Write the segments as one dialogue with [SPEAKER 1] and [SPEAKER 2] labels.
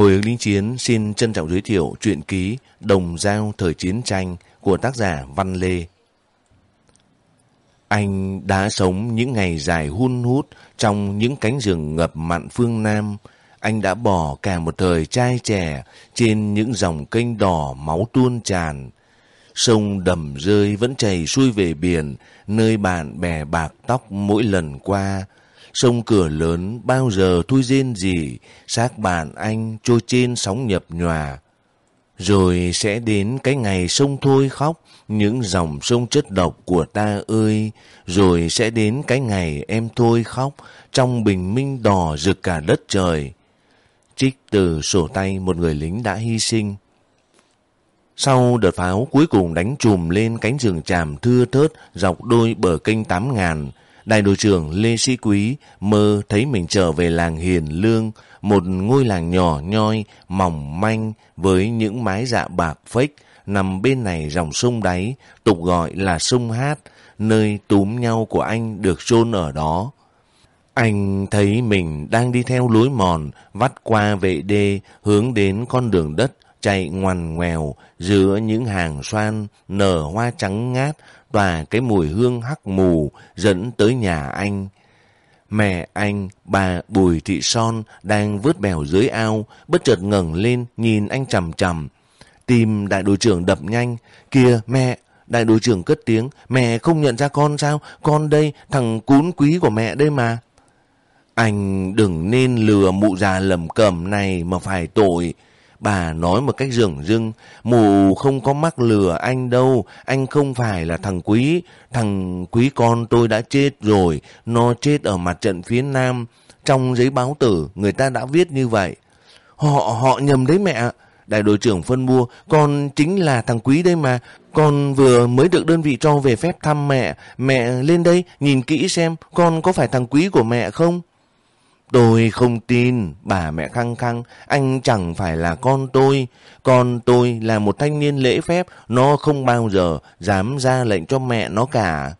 [SPEAKER 1] Hồi ứng lính chiến xin trân trọng giới thiệu truyện ký Đồng Giao Thời Chiến Tranh của tác giả Văn Lê. Anh đã sống những ngày dài hun hút trong những cánh rừng ngập mặn phương Nam. Anh đã bỏ cả một thời trai trẻ trên những dòng kênh đỏ máu tuôn tràn. Sông đầm rơi vẫn chảy xuôi về biển, nơi bạn bè bạc tóc mỗi lần qua. Sông cửa lớn bao giờ thui rên gì, xác bạn anh trôi trên sóng nhập nhòa. Rồi sẽ đến cái ngày sông thôi khóc, những dòng sông chất độc của ta ơi. Rồi sẽ đến cái ngày em thôi khóc, trong bình minh đỏ rực cả đất trời. Trích từ sổ tay một người lính đã hy sinh. Sau đợt pháo cuối cùng đánh trùm lên cánh rừng tràm thưa thớt dọc đôi bờ kênh tám ngàn, đại đội trưởng Lê Sĩ Quý mơ thấy mình trở về làng Hiền Lương, một ngôi làng nhỏ nhoi, mỏng manh với những mái dạ bạc phếch nằm bên này dòng sông đáy, tục gọi là sông Hát, nơi túm nhau của anh được chôn ở đó. Anh thấy mình đang đi theo lối mòn, vắt qua vệ đê, hướng đến con đường đất, chạy ngoằn ngoèo giữa những hàng xoan nở hoa trắng ngát tỏa cái mùi hương hắc mù dẫn tới nhà anh. Mẹ anh, bà Bùi Thị Son đang vớt bèo dưới ao, bất chợt ngẩng lên nhìn anh chầm chầm. Tim đại đội trưởng đập nhanh. Kìa mẹ, đại đội trưởng cất tiếng. Mẹ không nhận ra con sao? Con đây, thằng cún quý của mẹ đây mà. Anh đừng nên lừa mụ già lầm cẩm này mà phải tội. Bà nói một cách rừng rưng, mù không có mắc lừa anh đâu, anh không phải là thằng quý, thằng quý con tôi đã chết rồi, nó chết ở mặt trận phía Nam, trong giấy báo tử người ta đã viết như vậy. Họ, họ nhầm đấy mẹ Đại đội trưởng phân mua, con chính là thằng quý đây mà, con vừa mới được đơn vị cho về phép thăm mẹ, mẹ lên đây nhìn kỹ xem con có phải thằng quý của mẹ không? Tôi không tin, bà mẹ khăng khăng, anh chẳng phải là con tôi. Con tôi là một thanh niên lễ phép, nó không bao giờ dám ra lệnh cho mẹ nó cả.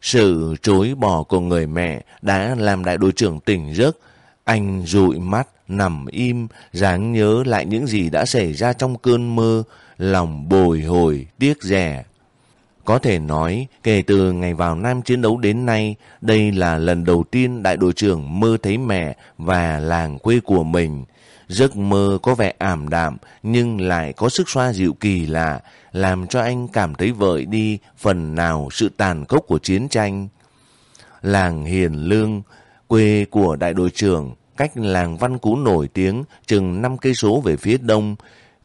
[SPEAKER 1] Sự chối bỏ của người mẹ đã làm đại đội trưởng tỉnh giấc. Anh dụi mắt, nằm im, dáng nhớ lại những gì đã xảy ra trong cơn mơ, lòng bồi hồi, tiếc rẻ. Có thể nói, kể từ ngày vào Nam chiến đấu đến nay, đây là lần đầu tiên đại đội trưởng mơ thấy mẹ và làng quê của mình. Giấc mơ có vẻ ảm đạm nhưng lại có sức xoa dịu kỳ lạ, làm cho anh cảm thấy vợi đi phần nào sự tàn khốc của chiến tranh. Làng Hiền Lương, quê của đại đội trưởng, cách làng Văn Cú nổi tiếng chừng 5 cây số về phía đông,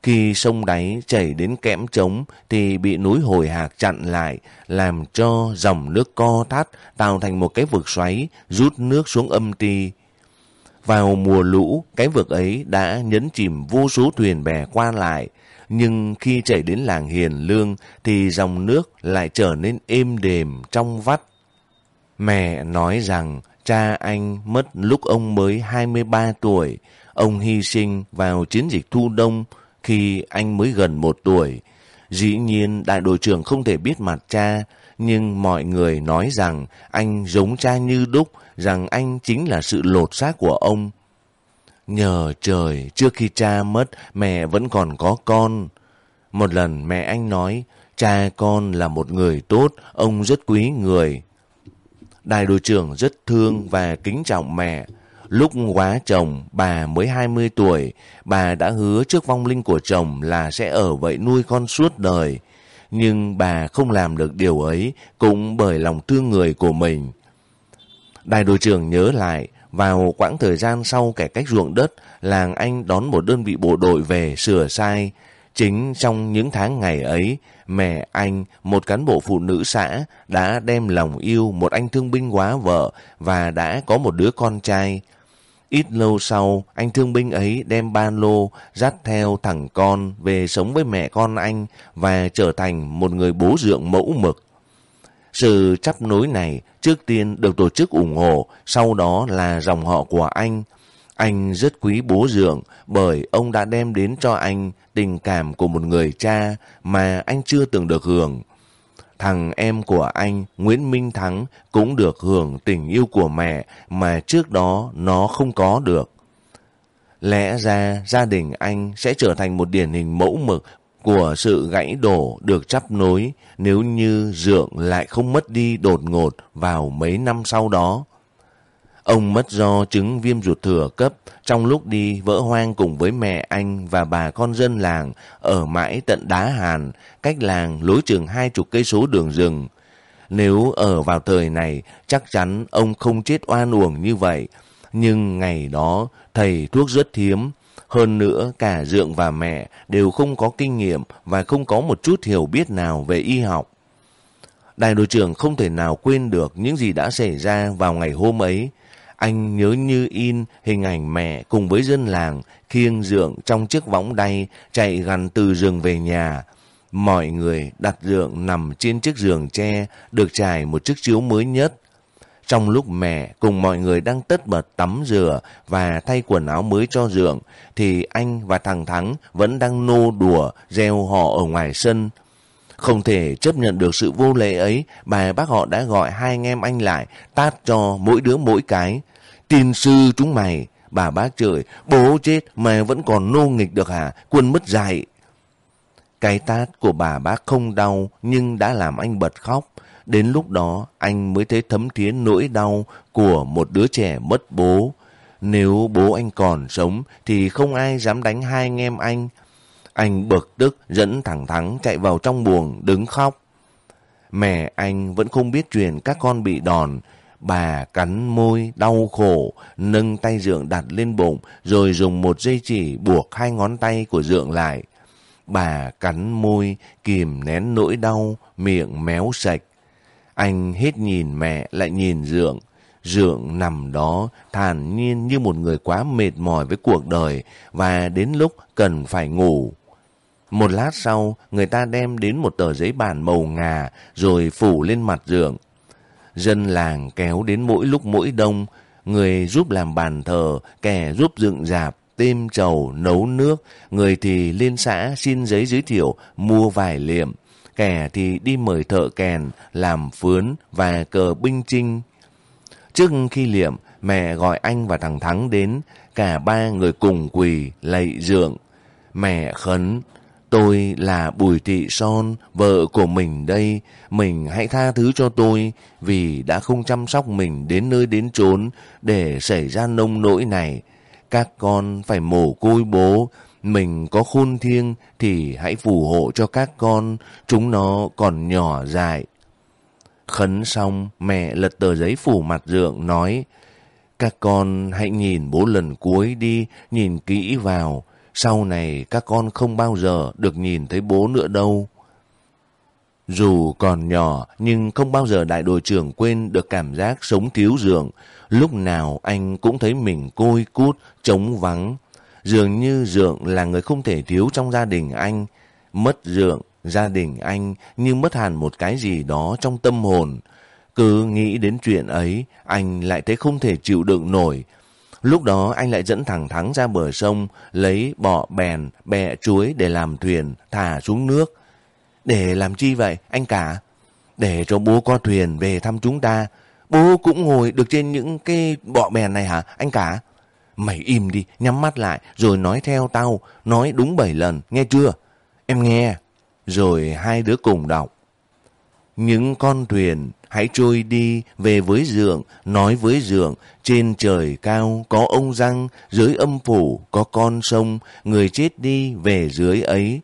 [SPEAKER 1] khi sông đáy chảy đến kẽm trống thì bị núi hồi hạc chặn lại, làm cho dòng nước co thắt tạo thành một cái vực xoáy rút nước xuống âm ti. Vào mùa lũ, cái vực ấy đã nhấn chìm vô số thuyền bè qua lại, nhưng khi chảy đến làng Hiền Lương thì dòng nước lại trở nên êm đềm trong vắt. Mẹ nói rằng cha anh mất lúc ông mới 23 tuổi, ông hy sinh vào chiến dịch thu đông khi anh mới gần một tuổi. Dĩ nhiên đại đội trưởng không thể biết mặt cha, nhưng mọi người nói rằng anh giống cha như đúc, rằng anh chính là sự lột xác của ông. Nhờ trời, trước khi cha mất, mẹ vẫn còn có con. Một lần mẹ anh nói, cha con là một người tốt, ông rất quý người. Đại đội trưởng rất thương và kính trọng mẹ. Lúc quá chồng, bà mới 20 tuổi, bà đã hứa trước vong linh của chồng là sẽ ở vậy nuôi con suốt đời. Nhưng bà không làm được điều ấy cũng bởi lòng thương người của mình. Đại đội trưởng nhớ lại, vào quãng thời gian sau cải cách ruộng đất, làng anh đón một đơn vị bộ đội về sửa sai. Chính trong những tháng ngày ấy, mẹ anh, một cán bộ phụ nữ xã, đã đem lòng yêu một anh thương binh quá vợ và đã có một đứa con trai. Ít lâu sau, anh thương binh ấy đem ba lô, dắt theo thằng con về sống với mẹ con anh và trở thành một người bố dượng mẫu mực. Sự chấp nối này trước tiên được tổ chức ủng hộ, sau đó là dòng họ của anh. Anh rất quý bố dượng bởi ông đã đem đến cho anh tình cảm của một người cha mà anh chưa từng được hưởng. Thằng em của anh, Nguyễn Minh Thắng, cũng được hưởng tình yêu của mẹ mà trước đó nó không có được. Lẽ ra gia đình anh sẽ trở thành một điển hình mẫu mực của sự gãy đổ được chấp nối nếu như dượng lại không mất đi đột ngột vào mấy năm sau đó. Ông mất do chứng viêm ruột thừa cấp trong lúc đi vỡ hoang cùng với mẹ anh và bà con dân làng ở mãi tận Đá Hàn, cách làng lối chừng hai chục cây số đường rừng. Nếu ở vào thời này, chắc chắn ông không chết oan uổng như vậy. Nhưng ngày đó, thầy thuốc rất hiếm. Hơn nữa, cả Dượng và mẹ đều không có kinh nghiệm và không có một chút hiểu biết nào về y học. Đại đội trưởng không thể nào quên được những gì đã xảy ra vào ngày hôm ấy. Anh nhớ như in hình ảnh mẹ cùng với dân làng khiêng dượng trong chiếc võng đay chạy gần từ giường về nhà. Mọi người đặt dượng nằm trên chiếc giường tre được trải một chiếc chiếu mới nhất. Trong lúc mẹ cùng mọi người đang tất bật tắm rửa và thay quần áo mới cho dượng, thì anh và thằng Thắng vẫn đang nô đùa gieo họ ở ngoài sân. Không thể chấp nhận được sự vô lễ ấy, bà bác họ đã gọi hai anh em anh lại, tát cho mỗi đứa mỗi cái. Tin sư chúng mày, bà bác trời, bố chết mà vẫn còn nô nghịch được hả, quân mất dạy. Cái tát của bà bác không đau nhưng đã làm anh bật khóc. Đến lúc đó anh mới thấy thấm thiến nỗi đau của một đứa trẻ mất bố. Nếu bố anh còn sống thì không ai dám đánh hai anh em anh. Anh bực tức dẫn thẳng thắng chạy vào trong buồng đứng khóc. Mẹ anh vẫn không biết chuyện các con bị đòn. Bà cắn môi đau khổ, nâng tay dượng đặt lên bụng rồi dùng một dây chỉ buộc hai ngón tay của dượng lại. Bà cắn môi, kìm nén nỗi đau, miệng méo sạch. Anh hết nhìn mẹ lại nhìn dượng. Dượng nằm đó thản nhiên như một người quá mệt mỏi với cuộc đời và đến lúc cần phải ngủ. Một lát sau, người ta đem đến một tờ giấy bản màu ngà rồi phủ lên mặt giường Dân làng kéo đến mỗi lúc mỗi đông, người giúp làm bàn thờ, kẻ giúp dựng dạp, têm trầu, nấu nước, người thì lên xã xin giấy giới thiệu, mua vải liệm, kẻ thì đi mời thợ kèn, làm phướn và cờ binh trinh. Trước khi liệm, mẹ gọi anh và thằng Thắng đến, cả ba người cùng quỳ, lạy dượng. Mẹ khấn, tôi là Bùi Thị Son, vợ của mình đây, mình hãy tha thứ cho tôi vì đã không chăm sóc mình đến nơi đến chốn để xảy ra nông nỗi này. Các con phải mổ côi bố, mình có khôn thiêng thì hãy phù hộ cho các con, chúng nó còn nhỏ dại. Khấn xong, mẹ lật tờ giấy phủ mặt dượng nói, các con hãy nhìn bố lần cuối đi, nhìn kỹ vào. Sau này các con không bao giờ được nhìn thấy bố nữa đâu. Dù còn nhỏ nhưng không bao giờ đại đội trưởng quên được cảm giác sống thiếu giường. Lúc nào anh cũng thấy mình côi cút, trống vắng. Dường như dượng là người không thể thiếu trong gia đình anh. Mất dượng, gia đình anh như mất hẳn một cái gì đó trong tâm hồn. Cứ nghĩ đến chuyện ấy, anh lại thấy không thể chịu đựng nổi. Lúc đó anh lại dẫn thẳng thắng ra bờ sông, lấy bọ bèn, bẹ chuối để làm thuyền, thả xuống nước. Để làm chi vậy, anh cả? Để cho bố có thuyền về thăm chúng ta. Bố cũng ngồi được trên những cái bọ bèn này hả, anh cả? Mày im đi, nhắm mắt lại, rồi nói theo tao, nói đúng bảy lần, nghe chưa? Em nghe. Rồi hai đứa cùng đọc. Những con thuyền hãy trôi đi về với dượng, nói với dượng, trên trời cao có ông răng, dưới âm phủ có con sông, người chết đi về dưới ấy.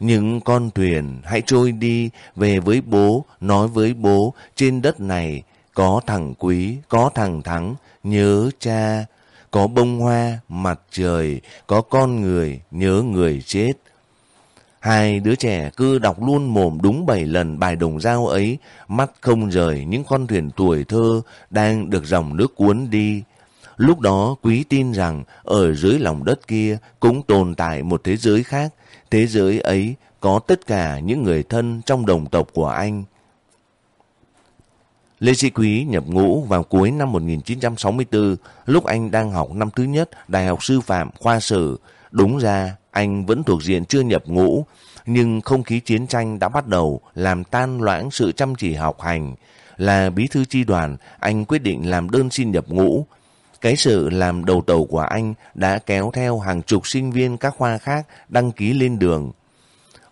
[SPEAKER 1] Những con thuyền hãy trôi đi về với bố, nói với bố, trên đất này có thằng quý, có thằng thắng, nhớ cha, có bông hoa, mặt trời, có con người, nhớ người chết. Hai đứa trẻ cứ đọc luôn mồm đúng bảy lần bài đồng dao ấy, mắt không rời những con thuyền tuổi thơ đang được dòng nước cuốn đi. Lúc đó quý tin rằng ở dưới lòng đất kia cũng tồn tại một thế giới khác. Thế giới ấy có tất cả những người thân trong đồng tộc của anh. Lê Sĩ Quý nhập ngũ vào cuối năm 1964, lúc anh đang học năm thứ nhất Đại học Sư phạm khoa sử. Đúng ra, anh vẫn thuộc diện chưa nhập ngũ, nhưng không khí chiến tranh đã bắt đầu làm tan loãng sự chăm chỉ học hành. Là bí thư chi đoàn, anh quyết định làm đơn xin nhập ngũ. cái sự làm đầu tàu của anh đã kéo theo hàng chục sinh viên các khoa khác đăng ký lên đường.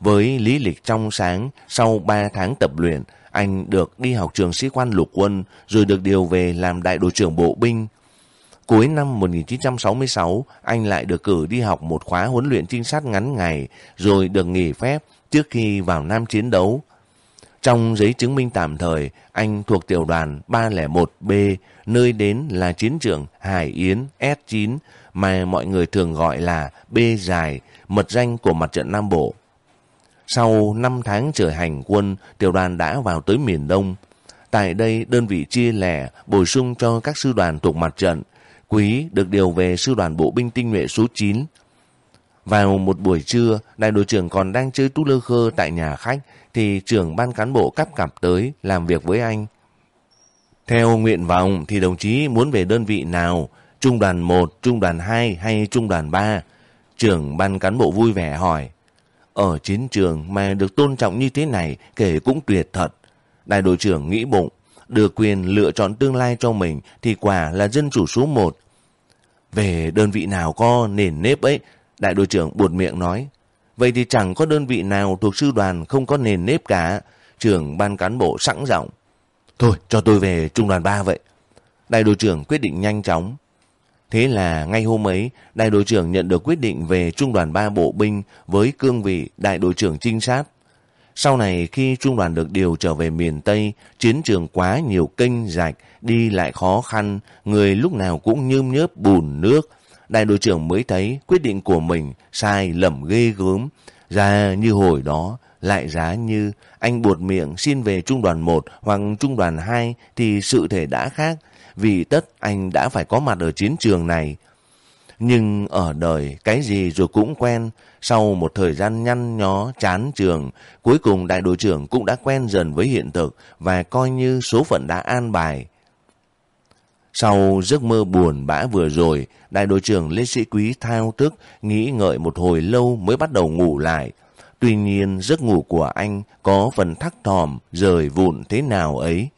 [SPEAKER 1] Với lý lịch trong sáng, sau 3 tháng tập luyện, anh được đi học trường sĩ quan lục quân rồi được điều về làm đại đội trưởng bộ binh. Cuối năm 1966, anh lại được cử đi học một khóa huấn luyện trinh sát ngắn ngày rồi được nghỉ phép trước khi vào Nam chiến đấu. Trong giấy chứng minh tạm thời, anh thuộc tiểu đoàn 301B, nơi đến là chiến trường Hải Yến S9 mà mọi người thường gọi là B dài, mật danh của mặt trận Nam Bộ. Sau 5 tháng trời hành quân, tiểu đoàn đã vào tới miền Đông. Tại đây, đơn vị chia lẻ, bổ sung cho các sư đoàn thuộc mặt trận. Quý được điều về sư đoàn bộ binh tinh nhuệ số 9. Vào một buổi trưa, đại đội trưởng còn đang chơi tú lơ khơ tại nhà khách, thì trưởng ban cán bộ cắp cặp tới làm việc với anh. Theo nguyện vọng thì đồng chí muốn về đơn vị nào? Trung đoàn 1, trung đoàn 2 hay trung đoàn 3? Trưởng ban cán bộ vui vẻ hỏi. Ở chiến trường mà được tôn trọng như thế này kể cũng tuyệt thật. Đại đội trưởng nghĩ bụng, được quyền lựa chọn tương lai cho mình thì quả là dân chủ số 1. Về đơn vị nào có nền nếp ấy, đại đội trưởng buột miệng nói. Vậy thì chẳng có đơn vị nào thuộc sư đoàn không có nền nếp cả. Trưởng ban cán bộ sẵn giọng. Thôi, cho tôi về trung đoàn 3 vậy. Đại đội trưởng quyết định nhanh chóng. Thế là ngay hôm ấy, đại đội trưởng nhận được quyết định về trung đoàn 3 bộ binh với cương vị đại đội trưởng trinh sát. Sau này khi trung đoàn được điều trở về miền Tây, chiến trường quá nhiều kênh rạch, đi lại khó khăn, người lúc nào cũng nhơm nhớp bùn nước. Đại đội trưởng mới thấy quyết định của mình sai lầm ghê gớm. Ra như hồi đó, lại giá như anh buột miệng xin về trung đoàn 1 hoặc trung đoàn 2 thì sự thể đã khác vì tất anh đã phải có mặt ở chiến trường này. Nhưng ở đời cái gì rồi cũng quen, sau một thời gian nhăn nhó chán trường, cuối cùng đại đội trưởng cũng đã quen dần với hiện thực và coi như số phận đã an bài. Sau giấc mơ buồn bã vừa rồi, đại đội trưởng Lê Sĩ Quý thao thức, nghĩ ngợi một hồi lâu mới bắt đầu ngủ lại. Tuy nhiên giấc ngủ của anh có phần thắc thòm, rời vụn thế nào ấy.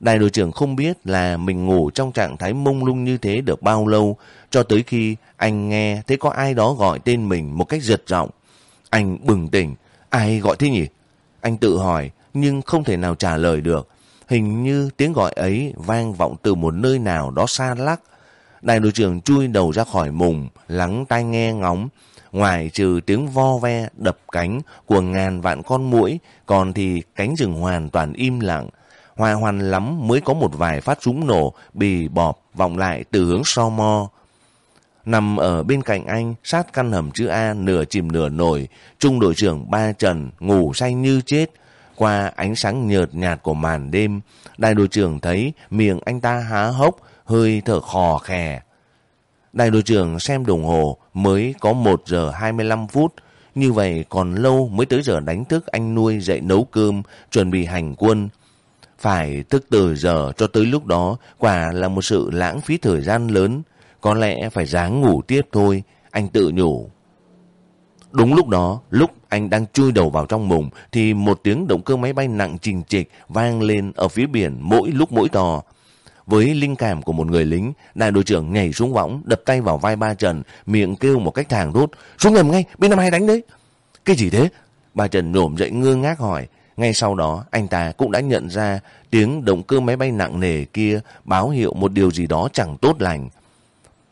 [SPEAKER 1] Đại đội trưởng không biết là mình ngủ trong trạng thái mông lung như thế được bao lâu, cho tới khi anh nghe thấy có ai đó gọi tên mình một cách giật giọng. Anh bừng tỉnh, ai gọi thế nhỉ? Anh tự hỏi, nhưng không thể nào trả lời được. Hình như tiếng gọi ấy vang vọng từ một nơi nào đó xa lắc. Đại đội trưởng chui đầu ra khỏi mùng, lắng tai nghe ngóng. Ngoài trừ tiếng vo ve, đập cánh của ngàn vạn con muỗi, còn thì cánh rừng hoàn toàn im lặng. Hoài hoàn lắm mới có một vài phát súng nổ bì bọp vọng lại từ hướng so mo. Nằm ở bên cạnh anh, sát căn hầm chữ A nửa chìm nửa nổi, trung đội trưởng Ba Trần ngủ say như chết. Qua ánh sáng nhợt nhạt của màn đêm, đại đội trưởng thấy miệng anh ta há hốc, hơi thở khò khè. Đại đội trưởng xem đồng hồ mới có 1 giờ 25 phút, như vậy còn lâu mới tới giờ đánh thức anh nuôi dậy nấu cơm, chuẩn bị hành quân. Phải thức từ giờ cho tới lúc đó quả là một sự lãng phí thời gian lớn. Có lẽ phải dáng ngủ tiếp thôi, anh tự nhủ. Đúng lúc đó, lúc anh đang chui đầu vào trong mùng thì một tiếng động cơ máy bay nặng trình trịch vang lên ở phía biển mỗi lúc mỗi to. Với linh cảm của một người lính, đại đội trưởng nhảy xuống võng, đập tay vào vai ba Trần, miệng kêu một cách thàng thốt. Xuống ngầm ngay, bên năm hai đánh đấy. Cái gì thế? Ba Trần nhổm dậy ngơ ngác hỏi. Ngay sau đó, anh ta cũng đã nhận ra tiếng động cơ máy bay nặng nề kia báo hiệu một điều gì đó chẳng tốt lành.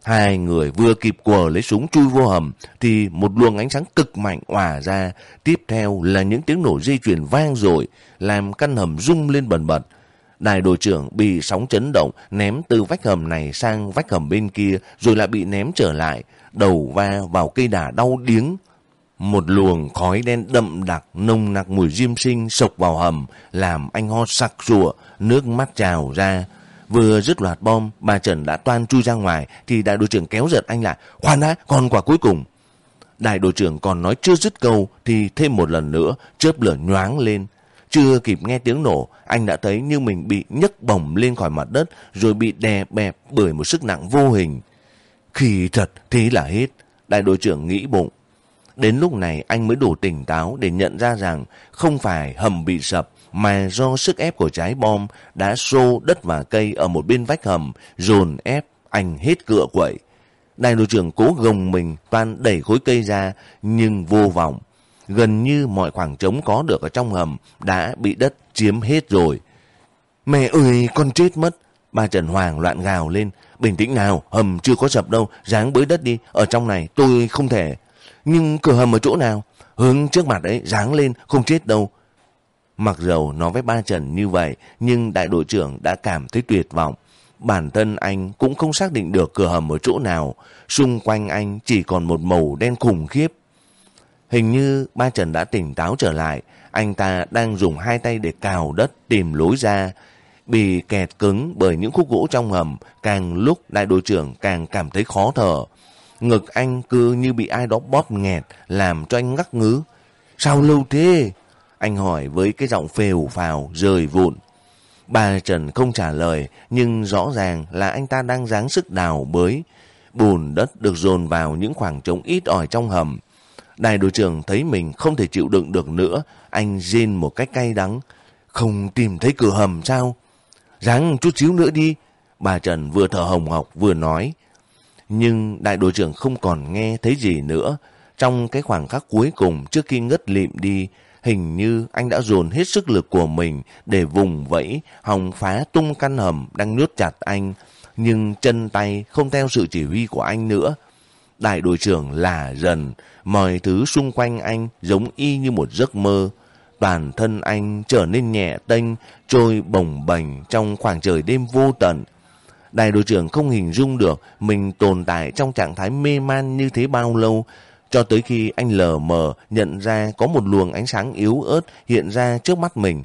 [SPEAKER 1] Hai người vừa kịp quờ lấy súng chui vô hầm thì một luồng ánh sáng cực mạnh òa ra. Tiếp theo là những tiếng nổ dây chuyền vang dội làm căn hầm rung lên bần bật. Đại đội trưởng bị sóng chấn động ném từ vách hầm này sang vách hầm bên kia rồi lại bị ném trở lại. Đầu va vào cây đà đau điếng. Một luồng khói đen đậm đặc, nồng nặc mùi diêm sinh sộc vào hầm, làm anh ho sặc rụa, nước mắt trào ra. Vừa dứt loạt bom, bà Trần đã toan chui ra ngoài, thì đại đội trưởng kéo giật anh lại. Khoan đã, còn quả cuối cùng. Đại đội trưởng còn nói chưa dứt câu, thì thêm một lần nữa, chớp lửa nhoáng lên. Chưa kịp nghe tiếng nổ, anh đã thấy như mình bị nhấc bổng lên khỏi mặt đất, rồi bị đè bẹp bởi một sức nặng vô hình. Khi thật, thế là hết. Đại đội trưởng nghĩ bụng. Đến lúc này anh mới đủ tỉnh táo để nhận ra rằng không phải hầm bị sập mà do sức ép của trái bom đã xô đất và cây ở một bên vách hầm dồn ép anh hết cựa quậy. Đại đội trưởng cố gồng mình toàn đẩy khối cây ra nhưng vô vọng. Gần như mọi khoảng trống có được ở trong hầm đã bị đất chiếm hết rồi. Mẹ ơi, con chết mất. Ba Trần Hoàng loạn gào lên. Bình tĩnh nào, hầm chưa có sập đâu, ráng bới đất đi. Ở trong này tôi không thể. Nhưng cửa hầm ở chỗ nào? Hướng trước mặt ấy, ráng lên, không chết đâu. Mặc dầu nói với ba Trần như vậy, nhưng đại đội trưởng đã cảm thấy tuyệt vọng. Bản thân anh cũng không xác định được cửa hầm ở chỗ nào. Xung quanh anh chỉ còn một màu đen khủng khiếp. Hình như ba Trần đã tỉnh táo trở lại. Anh ta đang dùng hai tay để cào đất tìm lối ra. Bị kẹt cứng bởi những khúc gỗ trong hầm, càng lúc đại đội trưởng càng cảm thấy khó thở. Ngực anh cứ như bị ai đó bóp nghẹt, làm cho anh ngắc ngứ. Sao lâu thế? Anh hỏi với cái giọng phều phào, rời vụn. Bà Trần không trả lời, nhưng rõ ràng là anh ta đang dáng sức đào bới. Bùn đất được dồn vào những khoảng trống ít ỏi trong hầm. Đại đội trưởng thấy mình không thể chịu đựng được nữa, anh rên một cách cay đắng. Không tìm thấy cửa hầm sao? Ráng chút xíu nữa đi. Bà Trần vừa thở hồng hộc vừa nói. Nhưng đại đội trưởng không còn nghe thấy gì nữa. Trong cái khoảng khắc cuối cùng trước khi ngất lịm đi, hình như anh đã dồn hết sức lực của mình để vùng vẫy, hòng phá tung căn hầm đang nhốt chặt anh. Nhưng chân tay không theo sự chỉ huy của anh nữa. Đại đội trưởng là dần, mọi thứ xung quanh anh giống y như một giấc mơ. Toàn thân anh trở nên nhẹ tênh, trôi bồng bềnh trong khoảng trời đêm vô tận. Đại đội trưởng không hình dung được mình tồn tại trong trạng thái mê man như thế bao lâu, cho tới khi anh lờ mờ nhận ra có một luồng ánh sáng yếu ớt hiện ra trước mắt mình.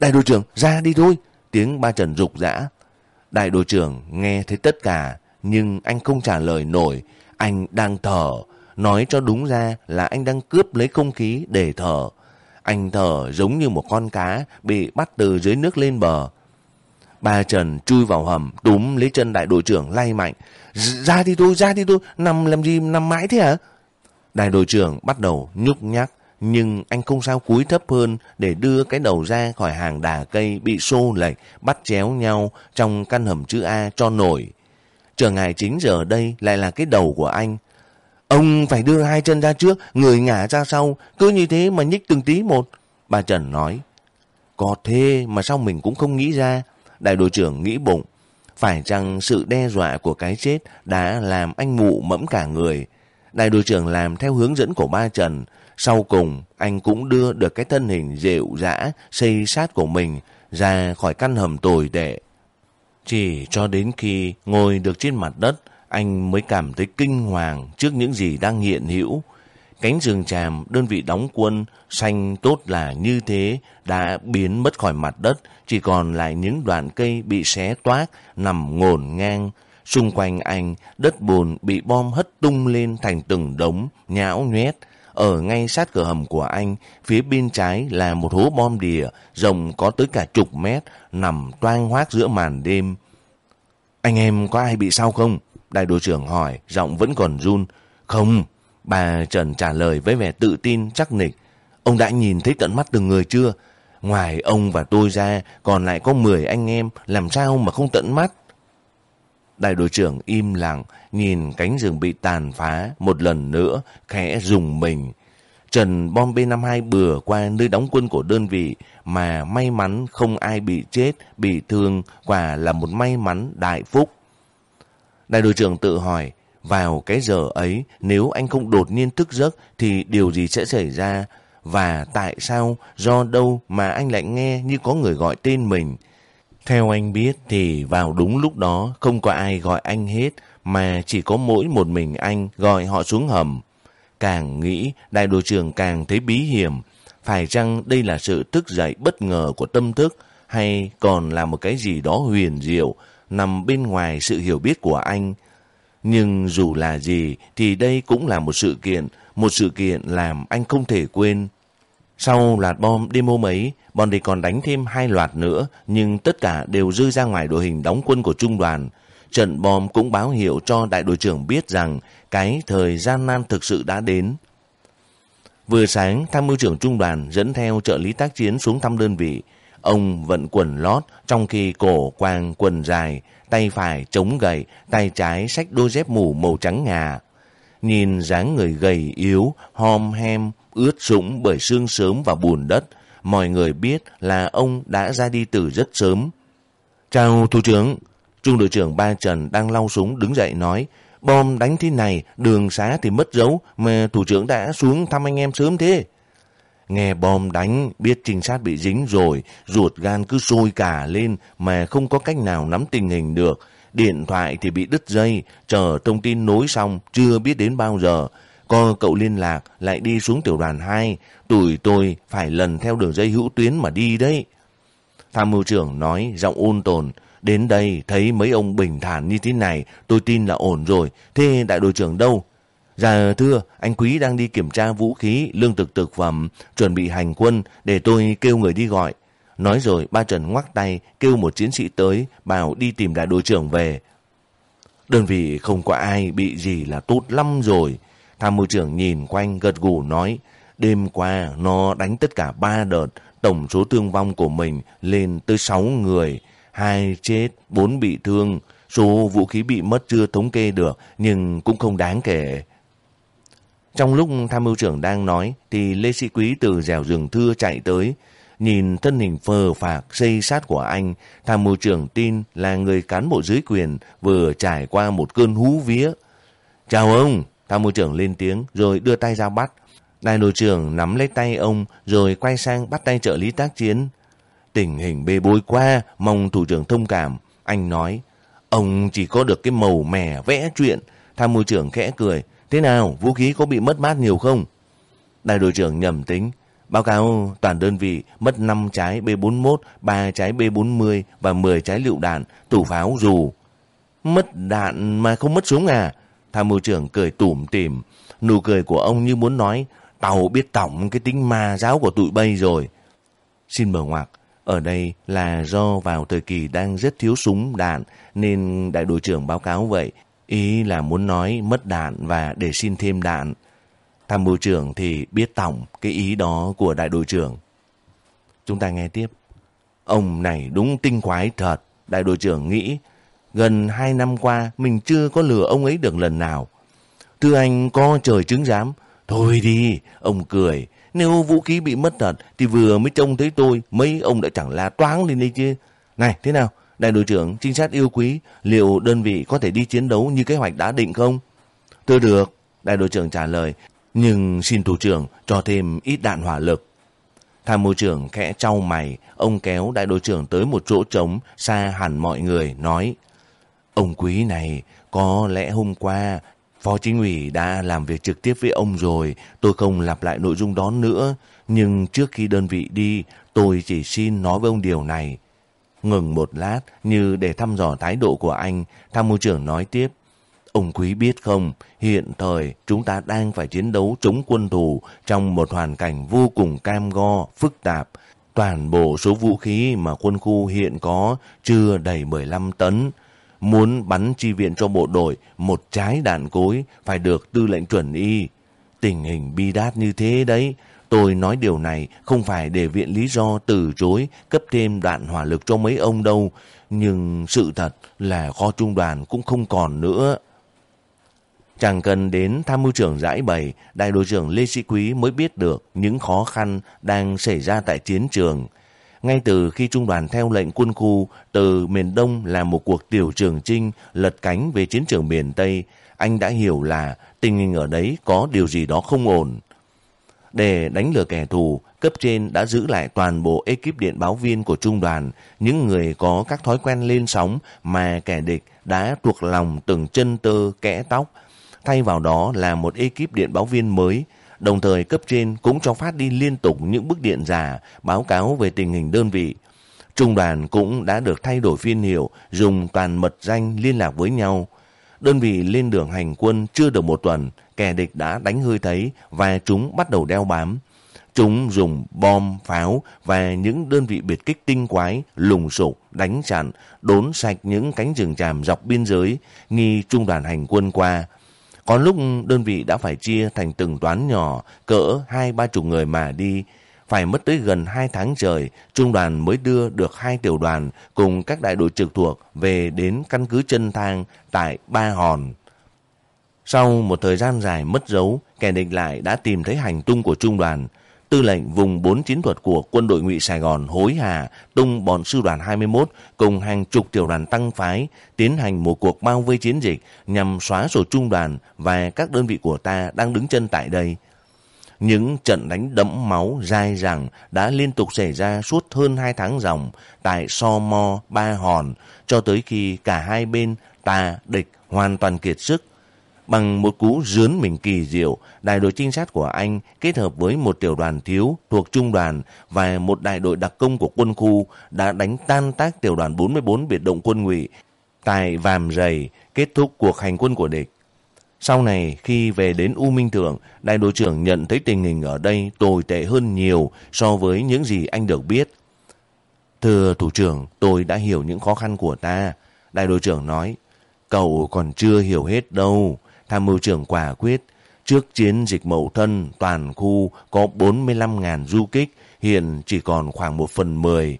[SPEAKER 1] Đại đội trưởng, ra đi thôi! Tiếng ba trần rục rã. Đại đội trưởng nghe thấy tất cả, nhưng anh không trả lời nổi. Anh đang thở. Nói cho đúng ra là anh đang cướp lấy không khí để thở. Anh thở giống như một con cá bị bắt từ dưới nước lên bờ. Ba Trần chui vào hầm, túm lấy chân đại đội trưởng lay mạnh. Ra đi tôi, ra đi tôi nằm làm gì nằm mãi thế hả? Đại đội trưởng bắt đầu nhúc nhắc, nhưng anh không sao cúi thấp hơn để đưa cái đầu ra khỏi hàng đà cây bị xô lệch, bắt chéo nhau trong căn hầm chữ A cho nổi. Trở ngại chính giờ đây lại là cái đầu của anh. Ông phải đưa hai chân ra trước, người ngả ra sau, cứ như thế mà nhích từng tí một. Bà Trần nói, có thế mà sao mình cũng không nghĩ ra. Đại đội trưởng nghĩ bụng, phải chăng sự đe dọa của cái chết đã làm anh mụ mẫm cả người. Đại đội trưởng làm theo hướng dẫn của ba Trần. Sau cùng, anh cũng đưa được cái thân hình dịu dã, xây sát của mình ra khỏi căn hầm tồi tệ. Chỉ cho đến khi ngồi được trên mặt đất, anh mới cảm thấy kinh hoàng trước những gì đang hiện hữu. Cánh rừng tràm, đơn vị đóng quân, xanh tốt là như thế, đã biến mất khỏi mặt đất, chỉ còn lại những đoạn cây bị xé toát, nằm ngổn ngang. Xung quanh anh, đất bùn bị bom hất tung lên thành từng đống, nhão nhoét. Ở ngay sát cửa hầm của anh, phía bên trái là một hố bom đìa, rộng có tới cả chục mét, nằm toang hoác giữa màn đêm. Anh em có ai bị sao không? Đại đội trưởng hỏi, giọng vẫn còn run. Không, bà Trần trả lời với vẻ tự tin, chắc nịch. Ông đã nhìn thấy tận mắt từng người chưa? Ngoài ông và tôi ra, còn lại có 10 anh em, làm sao mà không tận mắt? Đại đội trưởng im lặng, nhìn cánh rừng bị tàn phá một lần nữa, khẽ dùng mình. Trần bom B-52 bừa qua nơi đóng quân của đơn vị mà may mắn không ai bị chết, bị thương, quả là một may mắn đại phúc. Đại đội trưởng tự hỏi, vào cái giờ ấy nếu anh không đột nhiên thức giấc thì điều gì sẽ xảy ra? Và tại sao, do đâu mà anh lại nghe như có người gọi tên mình? Theo anh biết thì vào đúng lúc đó không có ai gọi anh hết mà chỉ có mỗi một mình anh gọi họ xuống hầm. Càng nghĩ đại đội trưởng càng thấy bí hiểm. Phải chăng đây là sự thức dậy bất ngờ của tâm thức hay còn là một cái gì đó huyền diệu nằm bên ngoài sự hiểu biết của anh? Nhưng dù là gì thì đây cũng là một sự kiện, một sự kiện làm anh không thể quên. Sau loạt bom demo mấy bọn địch còn đánh thêm hai loạt nữa, nhưng tất cả đều rơi ra ngoài đội hình đóng quân của trung đoàn. Trận bom cũng báo hiệu cho đại đội trưởng biết rằng cái thời gian nan thực sự đã đến. Vừa sáng, tham mưu trưởng trung đoàn dẫn theo trợ lý tác chiến xuống thăm đơn vị. Ông vận quần lót trong khi cổ quàng quần dài, tay phải chống gậy, tay trái xách đôi dép mù màu trắng ngà. Nhìn dáng người gầy yếu, hom hem, ướt sũng bởi sương sớm và bùn đất, mọi người biết là ông đã ra đi từ rất sớm. Chào thủ trưởng, trung đội trưởng Ba Trần đang lau súng đứng dậy nói, bom đánh thế này, đường xá thì mất dấu, mà thủ trưởng đã xuống thăm anh em sớm thế. Nghe bom đánh, biết trinh sát bị dính rồi, ruột gan cứ sôi cả lên mà không có cách nào nắm tình hình được. Điện thoại thì bị đứt dây, chờ thông tin nối xong, chưa biết đến bao giờ. Có cậu liên lạc, lại đi xuống tiểu đoàn 2, tuổi tôi phải lần theo đường dây hữu tuyến mà đi đấy. Tham mưu trưởng nói, giọng ôn tồn, đến đây thấy mấy ông bình thản như thế này, tôi tin là ổn rồi, thế đại đội trưởng đâu? Dạ thưa, anh Quý đang đi kiểm tra vũ khí, lương thực thực phẩm, chuẩn bị hành quân để tôi kêu người đi gọi. Nói rồi ba Trần ngoắc tay kêu một chiến sĩ tới bảo đi tìm đại đội trưởng về. Đơn vị không có ai bị gì là tốt lắm rồi. Tham mưu trưởng nhìn quanh gật gù nói đêm qua nó đánh tất cả ba đợt tổng số thương vong của mình lên tới 6 người. Hai chết, bốn bị thương. Số vũ khí bị mất chưa thống kê được nhưng cũng không đáng kể. Trong lúc tham mưu trưởng đang nói thì Lê Sĩ Quý từ dẻo rừng thưa chạy tới. Nhìn thân hình phờ phạc xây sát của anh, tham mưu trưởng tin là người cán bộ dưới quyền vừa trải qua một cơn hú vía. Chào ông, tham mưu trưởng lên tiếng rồi đưa tay ra bắt. Đại đội trưởng nắm lấy tay ông rồi quay sang bắt tay trợ lý tác chiến. Tình hình bê bối qua, mong thủ trưởng thông cảm. Anh nói, ông chỉ có được cái màu mẻ vẽ chuyện. Tham mưu trưởng khẽ cười. Thế nào, vũ khí có bị mất mát nhiều không? Đại đội trưởng nhầm tính. Báo cáo toàn đơn vị mất 5 trái B41, 3 trái B40 và 10 trái lựu đạn, tủ pháo dù. Mất đạn mà không mất súng à? Tham mưu trưởng cười tủm tỉm. Nụ cười của ông như muốn nói, tàu biết tổng cái tính ma giáo của tụi bay rồi. Xin mở ngoặc, ở đây là do vào thời kỳ đang rất thiếu súng đạn nên đại đội trưởng báo cáo vậy. Ý là muốn nói mất đạn và để xin thêm đạn. Tham mưu trưởng thì biết tổng cái ý đó của đại đội trưởng. Chúng ta nghe tiếp. Ông này đúng tinh quái thật. Đại đội trưởng nghĩ gần hai năm qua mình chưa có lừa ông ấy được lần nào. Thưa anh có trời chứng giám. Thôi đi, ông cười. Nếu vũ khí bị mất thật thì vừa mới trông thấy tôi mấy ông đã chẳng la toáng lên đây chứ. Này thế nào? Đại đội trưởng, trinh sát yêu quý, liệu đơn vị có thể đi chiến đấu như kế hoạch đã định không? tôi được, đại đội trưởng trả lời, nhưng xin thủ trưởng cho thêm ít đạn hỏa lực. Tham mưu trưởng khẽ trao mày, ông kéo đại đội trưởng tới một chỗ trống xa hẳn mọi người, nói Ông quý này, có lẽ hôm qua Phó chính ủy đã làm việc trực tiếp với ông rồi, tôi không lặp lại nội dung đó nữa. Nhưng trước khi đơn vị đi, tôi chỉ xin nói với ông điều này. Ngừng một lát như để thăm dò thái độ của anh, tham mưu trưởng nói tiếp. Ông quý biết không, hiện thời chúng ta đang phải chiến đấu chống quân thù trong một hoàn cảnh vô cùng cam go, phức tạp. Toàn bộ số vũ khí mà quân khu hiện có chưa đầy 15 tấn. Muốn bắn chi viện cho bộ đội một trái đạn cối phải được tư lệnh chuẩn y. Tình hình bi đát như thế đấy, Tôi nói điều này không phải để viện lý do từ chối cấp thêm đạn hỏa lực cho mấy ông đâu, nhưng sự thật là kho trung đoàn cũng không còn nữa. Chẳng cần đến tham mưu trưởng giải bày, đại đội trưởng Lê Sĩ Quý mới biết được những khó khăn đang xảy ra tại chiến trường. Ngay từ khi trung đoàn theo lệnh quân khu từ miền Đông làm một cuộc tiểu trường trinh lật cánh về chiến trường miền Tây, anh đã hiểu là tình hình ở đấy có điều gì đó không ổn. Để đánh lừa kẻ thù, cấp trên đã giữ lại toàn bộ ekip điện báo viên của trung đoàn, những người có các thói quen lên sóng mà kẻ địch đã thuộc lòng từng chân tơ kẽ tóc. Thay vào đó là một ekip điện báo viên mới, đồng thời cấp trên cũng cho phát đi liên tục những bức điện giả báo cáo về tình hình đơn vị. Trung đoàn cũng đã được thay đổi phiên hiệu, dùng toàn mật danh liên lạc với nhau. Đơn vị lên đường hành quân chưa được một tuần, kẻ địch đã đánh hơi thấy và chúng bắt đầu đeo bám. Chúng dùng bom, pháo và những đơn vị biệt kích tinh quái, lùng sục, đánh chặn, đốn sạch những cánh rừng tràm dọc biên giới, nghi trung đoàn hành quân qua. Có lúc đơn vị đã phải chia thành từng toán nhỏ, cỡ hai ba chục người mà đi. phải mất tới gần 2 tháng trời, trung đoàn mới đưa được hai tiểu đoàn cùng các đại đội trực thuộc về đến căn cứ chân thang tại Ba Hòn. Sau một thời gian dài mất dấu, kẻ địch lại đã tìm thấy hành tung của trung đoàn. Tư lệnh vùng 4 chiến thuật của quân đội ngụy Sài Gòn hối hả tung bọn sư đoàn 21 cùng hàng chục tiểu đoàn tăng phái tiến hành một cuộc bao vây chiến dịch nhằm xóa sổ trung đoàn và các đơn vị của ta đang đứng chân tại đây. Những trận đánh đẫm máu dai dẳng đã liên tục xảy ra suốt hơn 2 tháng dòng tại So Mo, Ba Hòn cho tới khi cả hai bên ta địch hoàn toàn kiệt sức Bằng một cú rướn mình kỳ diệu, đại đội trinh sát của anh kết hợp với một tiểu đoàn thiếu thuộc trung đoàn và một đại đội đặc công của quân khu đã đánh tan tác tiểu đoàn 44 biệt động quân ngụy tại Vàm Rầy kết thúc cuộc hành quân của địch. Sau này, khi về đến U Minh Thượng, đại đội trưởng nhận thấy tình hình ở đây tồi tệ hơn nhiều so với những gì anh được biết. Thưa thủ trưởng, tôi đã hiểu những khó khăn của ta. Đại đội trưởng nói, cậu còn chưa hiểu hết đâu tham mưu trưởng quả quyết, trước chiến dịch mậu thân toàn khu có 45.000 du kích, hiện chỉ còn khoảng 1 phần 10.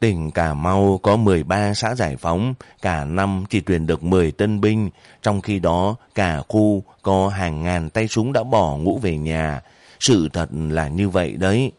[SPEAKER 1] Tỉnh Cà Mau có 13 xã giải phóng, cả năm chỉ tuyển được 10 tân binh, trong khi đó cả khu có hàng ngàn tay súng đã bỏ ngũ về nhà. Sự thật là như vậy đấy.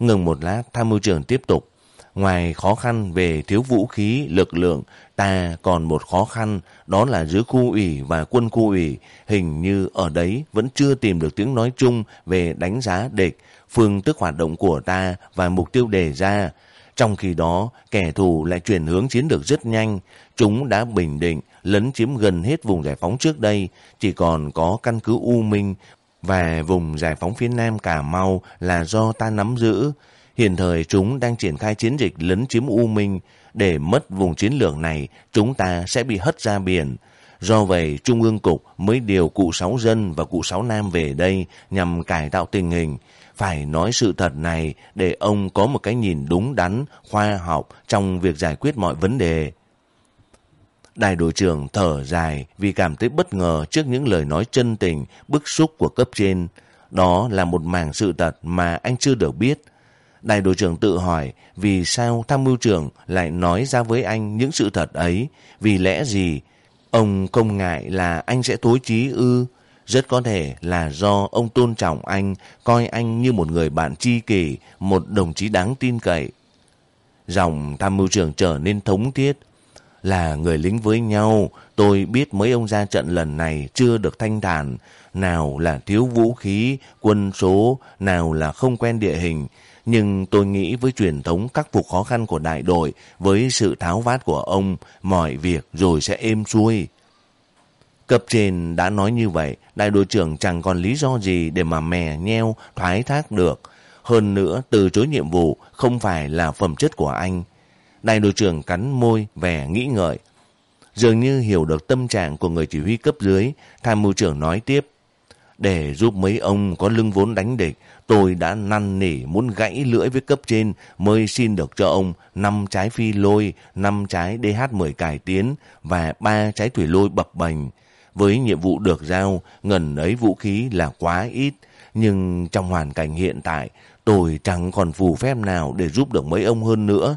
[SPEAKER 1] Ngừng một lát, tham mưu trưởng tiếp tục. Ngoài khó khăn về thiếu vũ khí, lực lượng, ta còn một khó khăn, đó là giữa khu ủy và quân khu ủy. Hình như ở đấy vẫn chưa tìm được tiếng nói chung về đánh giá địch, phương thức hoạt động của ta và mục tiêu đề ra. Trong khi đó, kẻ thù lại chuyển hướng chiến lược rất nhanh. Chúng đã bình định, lấn chiếm gần hết vùng giải phóng trước đây, chỉ còn có căn cứ U Minh và vùng giải phóng phía Nam Cà Mau là do ta nắm giữ. Hiện thời chúng đang triển khai chiến dịch lấn chiếm U Minh. Để mất vùng chiến lược này, chúng ta sẽ bị hất ra biển. Do vậy, Trung ương Cục mới điều cụ Sáu Dân và cụ Sáu Nam về đây nhằm cải tạo tình hình. Phải nói sự thật này để ông có một cái nhìn đúng đắn, khoa học trong việc giải quyết mọi vấn đề. Đại đội trưởng thở dài vì cảm thấy bất ngờ trước những lời nói chân tình, bức xúc của cấp trên. Đó là một mảng sự thật mà anh chưa được biết. Đại đội trưởng tự hỏi vì sao tham mưu trưởng lại nói ra với anh những sự thật ấy, vì lẽ gì? Ông không ngại là anh sẽ tối trí ư, rất có thể là do ông tôn trọng anh, coi anh như một người bạn tri kỷ, một đồng chí đáng tin cậy. Dòng tham mưu trưởng trở nên thống thiết. Là người lính với nhau, tôi biết mấy ông ra trận lần này chưa được thanh thản. Nào là thiếu vũ khí, quân số, nào là không quen địa hình. Nhưng tôi nghĩ với truyền thống khắc phục khó khăn của đại đội, với sự tháo vát của ông, mọi việc rồi sẽ êm xuôi. Cấp trên đã nói như vậy, đại đội trưởng chẳng còn lý do gì để mà mè nheo, thoái thác được. Hơn nữa, từ chối nhiệm vụ không phải là phẩm chất của anh. Đại đội trưởng cắn môi, vẻ nghĩ ngợi. Dường như hiểu được tâm trạng của người chỉ huy cấp dưới, tham mưu trưởng nói tiếp. Để giúp mấy ông có lưng vốn đánh địch, tôi đã năn nỉ muốn gãy lưỡi với cấp trên mới xin được cho ông 5 trái phi lôi, 5 trái DH-10 cải tiến và 3 trái thủy lôi bập bành. Với nhiệm vụ được giao, ngần ấy vũ khí là quá ít, nhưng trong hoàn cảnh hiện tại, tôi chẳng còn phù phép nào để giúp được mấy ông hơn nữa.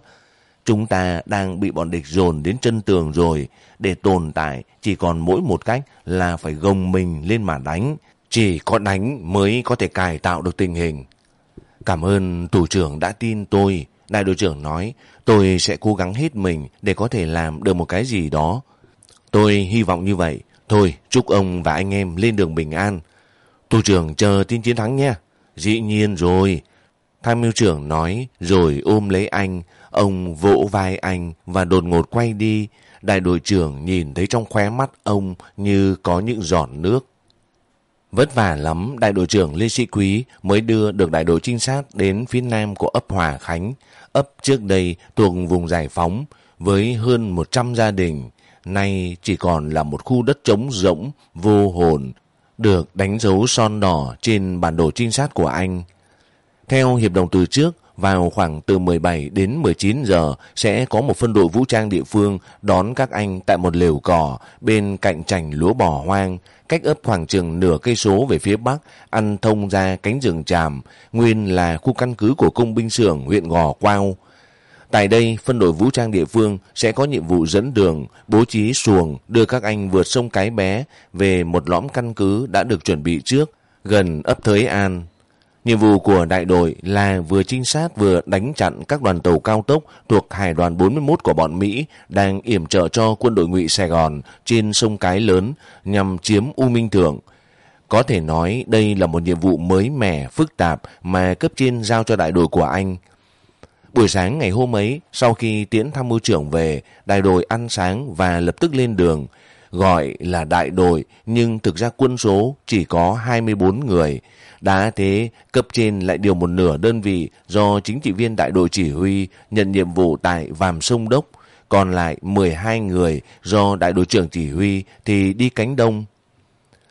[SPEAKER 1] Chúng ta đang bị bọn địch dồn đến chân tường rồi, để tồn tại chỉ còn mỗi một cách là phải gồng mình lên mà đánh. Chỉ có đánh mới có thể cải tạo được tình hình. Cảm ơn thủ trưởng đã tin tôi. Đại đội trưởng nói, tôi sẽ cố gắng hết mình để có thể làm được một cái gì đó. Tôi hy vọng như vậy. Thôi, chúc ông và anh em lên đường bình an. Thủ trưởng chờ tin chiến thắng nha. Dĩ nhiên rồi. Tham mưu trưởng nói rồi ôm lấy anh. Ông vỗ vai anh và đột ngột quay đi. Đại đội trưởng nhìn thấy trong khóe mắt ông như có những giọt nước. Vất vả lắm, đại đội trưởng Lê Sĩ Quý mới đưa được đại đội trinh sát đến phía nam của ấp Hòa Khánh, ấp trước đây thuộc vùng giải phóng, với hơn 100 gia đình. Nay chỉ còn là một khu đất trống rỗng, vô hồn, được đánh dấu son đỏ trên bản đồ trinh sát của anh. Theo hiệp đồng từ trước, vào khoảng từ 17 đến 19 giờ sẽ có một phân đội vũ trang địa phương đón các anh tại một lều cỏ bên cạnh chảnh lúa bò hoang, cách ấp khoảng chừng nửa cây số về phía bắc, ăn thông ra cánh rừng tràm, nguyên là khu căn cứ của công binh xưởng huyện Gò Quao. Tại đây, phân đội vũ trang địa phương sẽ có nhiệm vụ dẫn đường, bố trí xuồng đưa các anh vượt sông Cái Bé về một lõm căn cứ đã được chuẩn bị trước, gần ấp Thới An. Nhiệm vụ của đại đội là vừa trinh sát vừa đánh chặn các đoàn tàu cao tốc thuộc Hải đoàn 41 của bọn Mỹ đang yểm trợ cho quân đội ngụy Sài Gòn trên sông Cái Lớn nhằm chiếm U Minh Thượng. Có thể nói đây là một nhiệm vụ mới mẻ, phức tạp mà cấp trên giao cho đại đội của anh. Buổi sáng ngày hôm ấy, sau khi tiễn tham mưu trưởng về, đại đội ăn sáng và lập tức lên đường. Gọi là đại đội, nhưng thực ra quân số chỉ có 24 người. Đã thế, cấp trên lại điều một nửa đơn vị do chính trị viên đại đội chỉ huy nhận nhiệm vụ tại Vàm Sông Đốc. Còn lại 12 người do đại đội trưởng chỉ huy thì đi cánh đông.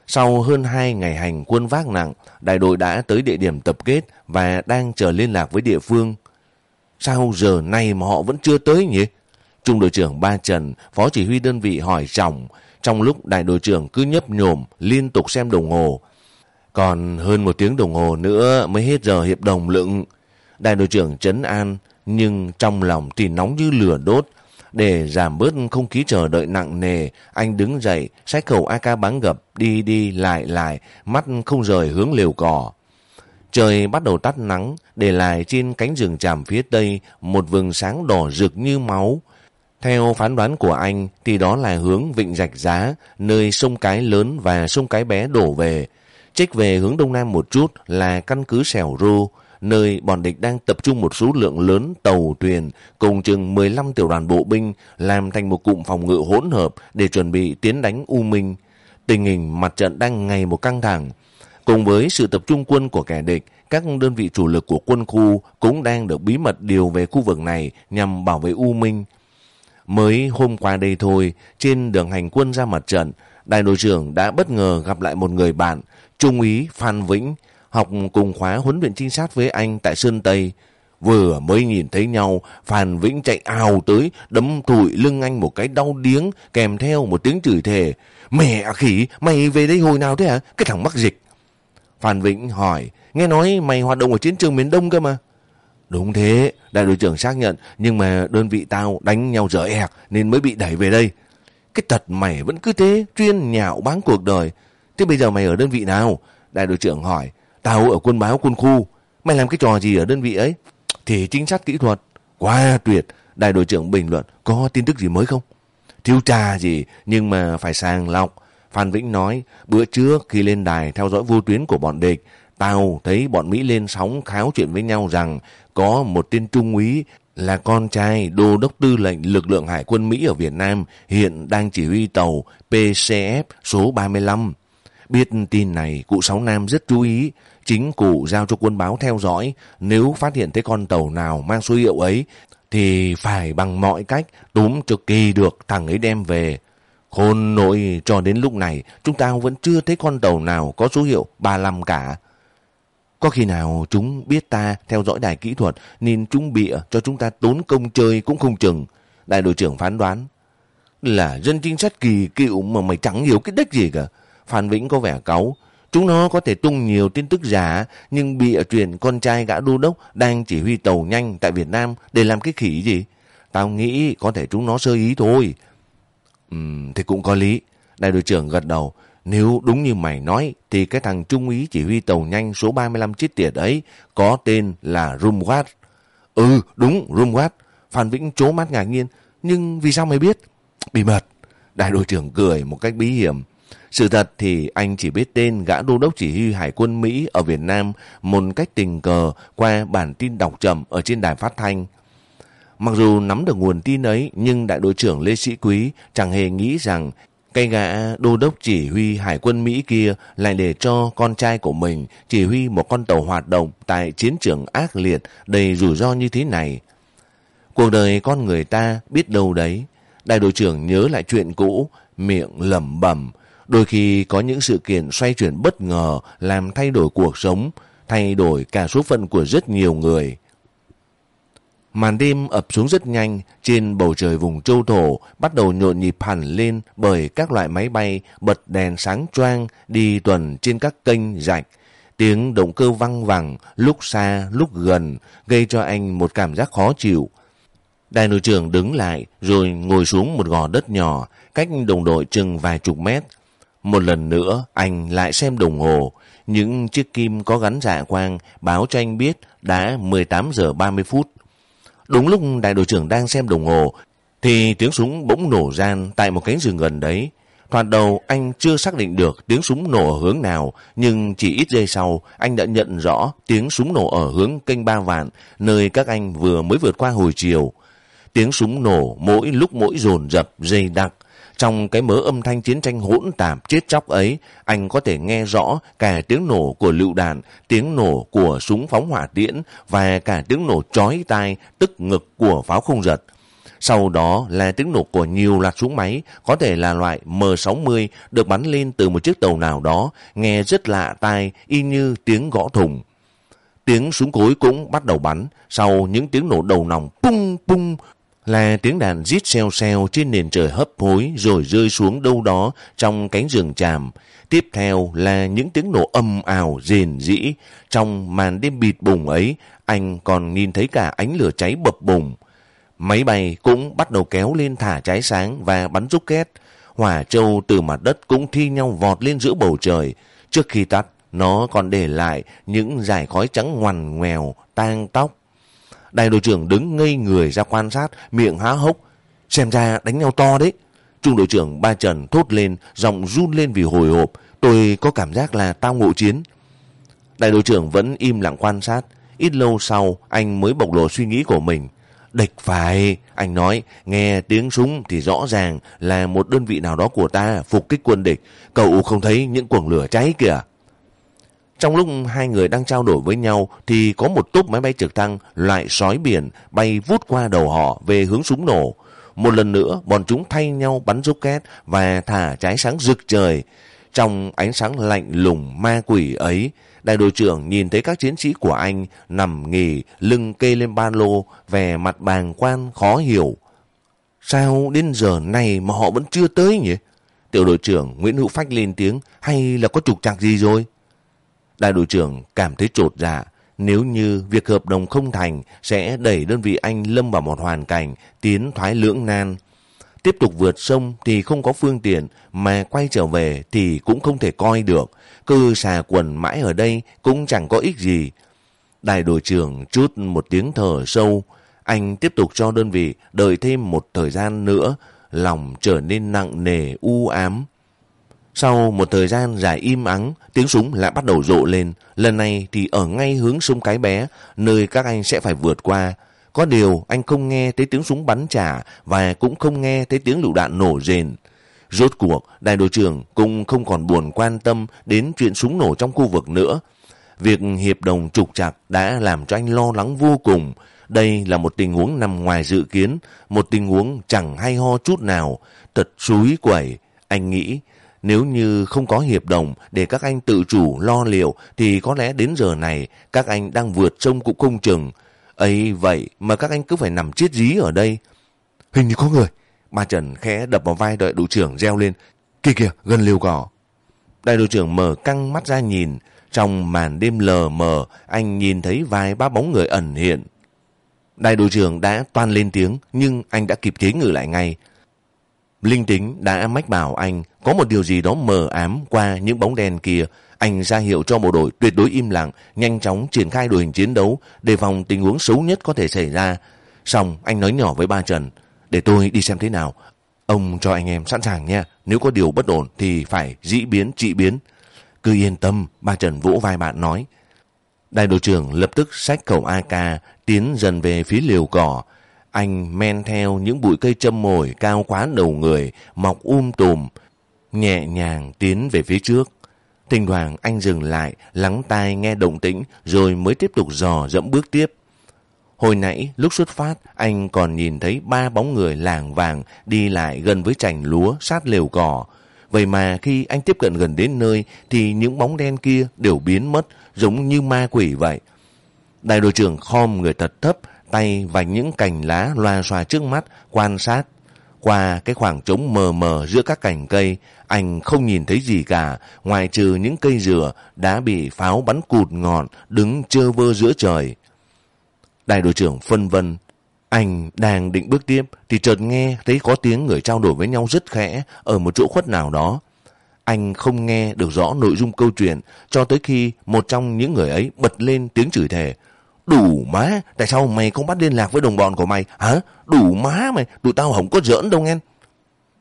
[SPEAKER 1] Sau hơn 2 ngày hành quân vác nặng, đại đội đã tới địa điểm tập kết và đang chờ liên lạc với địa phương. Sao giờ này mà họ vẫn chưa tới nhỉ? Trung đội trưởng Ba Trần, phó chỉ huy đơn vị hỏi trọng, trong lúc đại đội trưởng cứ nhấp nhổm liên tục xem đồng hồ. Còn hơn một tiếng đồng hồ nữa mới hết giờ hiệp đồng lượng. Đại đội trưởng trấn an, nhưng trong lòng thì nóng như lửa đốt. Để giảm bớt không khí chờ đợi nặng nề, anh đứng dậy, sách khẩu AK bắn gập, đi đi lại lại, mắt không rời hướng liều cỏ. Trời bắt đầu tắt nắng, để lại trên cánh rừng tràm phía tây một vừng sáng đỏ rực như máu. Theo phán đoán của anh thì đó là hướng Vịnh Rạch Giá, nơi sông Cái lớn và sông Cái bé đổ về. Trích về hướng đông nam một chút là căn cứ Sẻo Rô, nơi bọn địch đang tập trung một số lượng lớn tàu thuyền cùng chừng 15 tiểu đoàn bộ binh làm thành một cụm phòng ngự hỗn hợp để chuẩn bị tiến đánh U Minh. Tình hình mặt trận đang ngày một căng thẳng. Cùng với sự tập trung quân của kẻ địch, các đơn vị chủ lực của quân khu cũng đang được bí mật điều về khu vực này nhằm bảo vệ U Minh. Mới hôm qua đây thôi, trên đường hành quân ra mặt trận, đại đội trưởng đã bất ngờ gặp lại một người bạn, Trung úy Phan Vĩnh, học cùng khóa huấn luyện trinh sát với anh tại Sơn Tây. Vừa mới nhìn thấy nhau, Phan Vĩnh chạy ào tới, đấm thụi lưng anh một cái đau điếng, kèm theo một tiếng chửi thề. Mẹ khỉ, mày về đây hồi nào thế hả? Cái thằng mắc dịch. Phan Vĩnh hỏi, nghe nói mày hoạt động ở chiến trường miền Đông cơ mà. Đúng thế, đại đội trưởng xác nhận, nhưng mà đơn vị tao đánh nhau dở ẹc nên mới bị đẩy về đây. Cái tật mày vẫn cứ thế, chuyên nhạo bán cuộc đời. Thế bây giờ mày ở đơn vị nào? Đại đội trưởng hỏi, tao ở quân báo quân khu. Mày làm cái trò gì ở đơn vị ấy? Thì chính sát kỹ thuật. Quá tuyệt. Đại đội trưởng bình luận, có tin tức gì mới không? Thiếu trà gì, nhưng mà phải sàng lọc. Phan Vĩnh nói, bữa trước khi lên đài theo dõi vô tuyến của bọn địch, tao thấy bọn Mỹ lên sóng kháo chuyện với nhau rằng có một tên trung úy là con trai đô đốc tư lệnh lực lượng hải quân Mỹ ở Việt Nam hiện đang chỉ huy tàu PCF số 35. Biết tin này, cụ Sáu Nam rất chú ý. Chính cụ giao cho quân báo theo dõi. Nếu phát hiện thấy con tàu nào mang số hiệu ấy, thì phải bằng mọi cách túm cho kỳ được thằng ấy đem về. Khôn nội cho đến lúc này, chúng ta vẫn chưa thấy con tàu nào có số hiệu 35 cả. Có khi nào chúng biết ta theo dõi đài kỹ thuật nên chúng bịa cho chúng ta tốn công chơi cũng không chừng. Đại đội trưởng phán đoán. Là dân trinh sát kỳ cựu mà mày chẳng hiểu cái đếch gì cả. Phan Vĩnh có vẻ cáu. Chúng nó có thể tung nhiều tin tức giả nhưng bịa truyền con trai gã đô đốc đang chỉ huy tàu nhanh tại Việt Nam để làm cái khỉ gì. Tao nghĩ có thể chúng nó sơ ý thôi. Ừm, thì cũng có lý. Đại đội trưởng gật đầu. Nếu đúng như mày nói, thì cái thằng trung úy chỉ huy tàu nhanh số 35 chiếc tiệt ấy có tên là Rumwatt. Ừ, đúng, Rumwatt. Phan Vĩnh chố mắt ngạc nhiên. Nhưng vì sao mày biết? Bí mật. Đại đội trưởng cười một cách bí hiểm. Sự thật thì anh chỉ biết tên gã đô đốc chỉ huy hải quân Mỹ ở Việt Nam một cách tình cờ qua bản tin đọc chậm ở trên đài phát thanh. Mặc dù nắm được nguồn tin ấy, nhưng đại đội trưởng Lê Sĩ Quý chẳng hề nghĩ rằng cây gã đô đốc chỉ huy hải quân Mỹ kia lại để cho con trai của mình chỉ huy một con tàu hoạt động tại chiến trường ác liệt đầy rủi ro như thế này. Cuộc đời con người ta biết đâu đấy. Đại đội trưởng nhớ lại chuyện cũ, miệng lẩm bẩm. Đôi khi có những sự kiện xoay chuyển bất ngờ làm thay đổi cuộc sống, thay đổi cả số phận của rất nhiều người. Màn đêm ập xuống rất nhanh, trên bầu trời vùng châu thổ bắt đầu nhộn nhịp hẳn lên bởi các loại máy bay bật đèn sáng choang đi tuần trên các kênh rạch. Tiếng động cơ văng vẳng, lúc xa, lúc gần, gây cho anh một cảm giác khó chịu. Đại đội trưởng đứng lại rồi ngồi xuống một gò đất nhỏ, cách đồng đội chừng vài chục mét. Một lần nữa, anh lại xem đồng hồ. Những chiếc kim có gắn dạ quang báo cho anh biết đã 18 giờ 30 phút. Đúng lúc đại đội trưởng đang xem đồng hồ, thì tiếng súng bỗng nổ gian tại một cánh rừng gần đấy. Thoạt đầu anh chưa xác định được tiếng súng nổ ở hướng nào, nhưng chỉ ít giây sau anh đã nhận rõ tiếng súng nổ ở hướng kênh Ba Vạn, nơi các anh vừa mới vượt qua hồi chiều. Tiếng súng nổ mỗi lúc mỗi dồn dập, dây đặc. Trong cái mớ âm thanh chiến tranh hỗn tạp chết chóc ấy, anh có thể nghe rõ cả tiếng nổ của lựu đạn, tiếng nổ của súng phóng hỏa tiễn và cả tiếng nổ chói tai, tức ngực của pháo không giật. Sau đó là tiếng nổ của nhiều loạt súng máy, có thể là loại M60 được bắn lên từ một chiếc tàu nào đó, nghe rất lạ tai, y như tiếng gõ thùng. Tiếng súng cối cũng bắt đầu bắn, sau những tiếng nổ đầu nòng pung pung là tiếng đàn rít xeo xeo trên nền trời hấp hối rồi rơi xuống đâu đó trong cánh rừng tràm. Tiếp theo là những tiếng nổ âm ào rền rĩ. Trong màn đêm bịt bùng ấy, anh còn nhìn thấy cả ánh lửa cháy bập bùng. Máy bay cũng bắt đầu kéo lên thả trái sáng và bắn rocket. Hỏa trâu từ mặt đất cũng thi nhau vọt lên giữa bầu trời. Trước khi tắt, nó còn để lại những dải khói trắng ngoằn ngoèo, tang tóc. Đại đội trưởng đứng ngây người ra quan sát, miệng há hốc. Xem ra đánh nhau to đấy. Trung đội trưởng Ba Trần thốt lên, giọng run lên vì hồi hộp. Tôi có cảm giác là tao ngộ chiến. Đại đội trưởng vẫn im lặng quan sát. Ít lâu sau, anh mới bộc lộ suy nghĩ của mình. Địch phải, anh nói, nghe tiếng súng thì rõ ràng là một đơn vị nào đó của ta phục kích quân địch. Cậu không thấy những cuồng lửa cháy kìa. Trong lúc hai người đang trao đổi với nhau thì có một túp máy bay trực thăng loại sói biển bay vút qua đầu họ về hướng súng nổ. Một lần nữa bọn chúng thay nhau bắn rocket và thả trái sáng rực trời. Trong ánh sáng lạnh lùng ma quỷ ấy, đại đội trưởng nhìn thấy các chiến sĩ của anh nằm nghỉ lưng kê lên ba lô vẻ mặt bàng quan khó hiểu. Sao đến giờ này mà họ vẫn chưa tới nhỉ? Tiểu đội trưởng Nguyễn Hữu Phách lên tiếng hay là có trục trặc gì rồi? Đại đội trưởng cảm thấy trột dạ. Nếu như việc hợp đồng không thành, sẽ đẩy đơn vị anh lâm vào một hoàn cảnh tiến thoái lưỡng nan. Tiếp tục vượt sông thì không có phương tiện, mà quay trở về thì cũng không thể coi được. Cứ xà quần mãi ở đây cũng chẳng có ích gì. Đại đội trưởng chút một tiếng thở sâu. Anh tiếp tục cho đơn vị đợi thêm một thời gian nữa. Lòng trở nên nặng nề, u ám. Sau một thời gian dài im ắng, tiếng súng lại bắt đầu rộ lên. Lần này thì ở ngay hướng sông Cái Bé, nơi các anh sẽ phải vượt qua. Có điều anh không nghe thấy tiếng súng bắn trả và cũng không nghe thấy tiếng lựu đạn nổ rền. Rốt cuộc, đại đội trưởng cũng không còn buồn quan tâm đến chuyện súng nổ trong khu vực nữa. Việc hiệp đồng trục chặt đã làm cho anh lo lắng vô cùng. Đây là một tình huống nằm ngoài dự kiến, một tình huống chẳng hay ho chút nào, thật suối quẩy. Anh nghĩ nếu như không có hiệp đồng để các anh tự chủ lo liệu thì có lẽ đến giờ này các anh đang vượt sông cũng không chừng. ấy vậy mà các anh cứ phải nằm chết dí ở đây. Hình như có người. Ba Trần khẽ đập vào vai đội đội trưởng reo lên. Kìa kìa, gần liều cỏ. Đại đội trưởng mở căng mắt ra nhìn. Trong màn đêm lờ mờ, anh nhìn thấy vài ba bóng người ẩn hiện. Đại đội trưởng đã toan lên tiếng, nhưng anh đã kịp chế ngự lại ngay. Linh tính đã mách bảo anh có một điều gì đó mờ ám qua những bóng đèn kia. Anh ra hiệu cho bộ đội tuyệt đối im lặng, nhanh chóng triển khai đội hình chiến đấu, đề phòng tình huống xấu nhất có thể xảy ra. Xong, anh nói nhỏ với ba Trần, để tôi đi xem thế nào. Ông cho anh em sẵn sàng nha, nếu có điều bất ổn thì phải dĩ biến trị biến. Cứ yên tâm, ba Trần vỗ vai bạn nói. Đại đội trưởng lập tức xách khẩu AK tiến dần về phía liều cỏ. Anh men theo những bụi cây châm mồi cao quá đầu người, mọc um tùm, nhẹ nhàng tiến về phía trước. Thỉnh thoảng anh dừng lại, lắng tai nghe động tĩnh rồi mới tiếp tục dò dẫm bước tiếp. Hồi nãy, lúc xuất phát, anh còn nhìn thấy ba bóng người làng vàng đi lại gần với chành lúa sát lều cỏ. Vậy mà khi anh tiếp cận gần đến nơi thì những bóng đen kia đều biến mất giống như ma quỷ vậy. Đại đội trưởng khom người thật thấp tay và những cành lá loa xoa trước mắt, quan sát. Qua cái khoảng trống mờ mờ giữa các cành cây, anh không nhìn thấy gì cả, ngoài trừ những cây dừa đã bị pháo bắn cụt ngọn, đứng chơ vơ giữa trời. Đại đội trưởng phân vân, anh đang định bước tiếp thì chợt nghe thấy có tiếng người trao đổi với nhau rất khẽ ở một chỗ khuất nào đó. Anh không nghe được rõ nội dung câu chuyện cho tới khi một trong những người ấy bật lên tiếng chửi thề. Đủ má, tại sao mày không bắt liên lạc với đồng bọn của mày? Hả? Đủ má mày, tụi tao không có giỡn đâu nghe.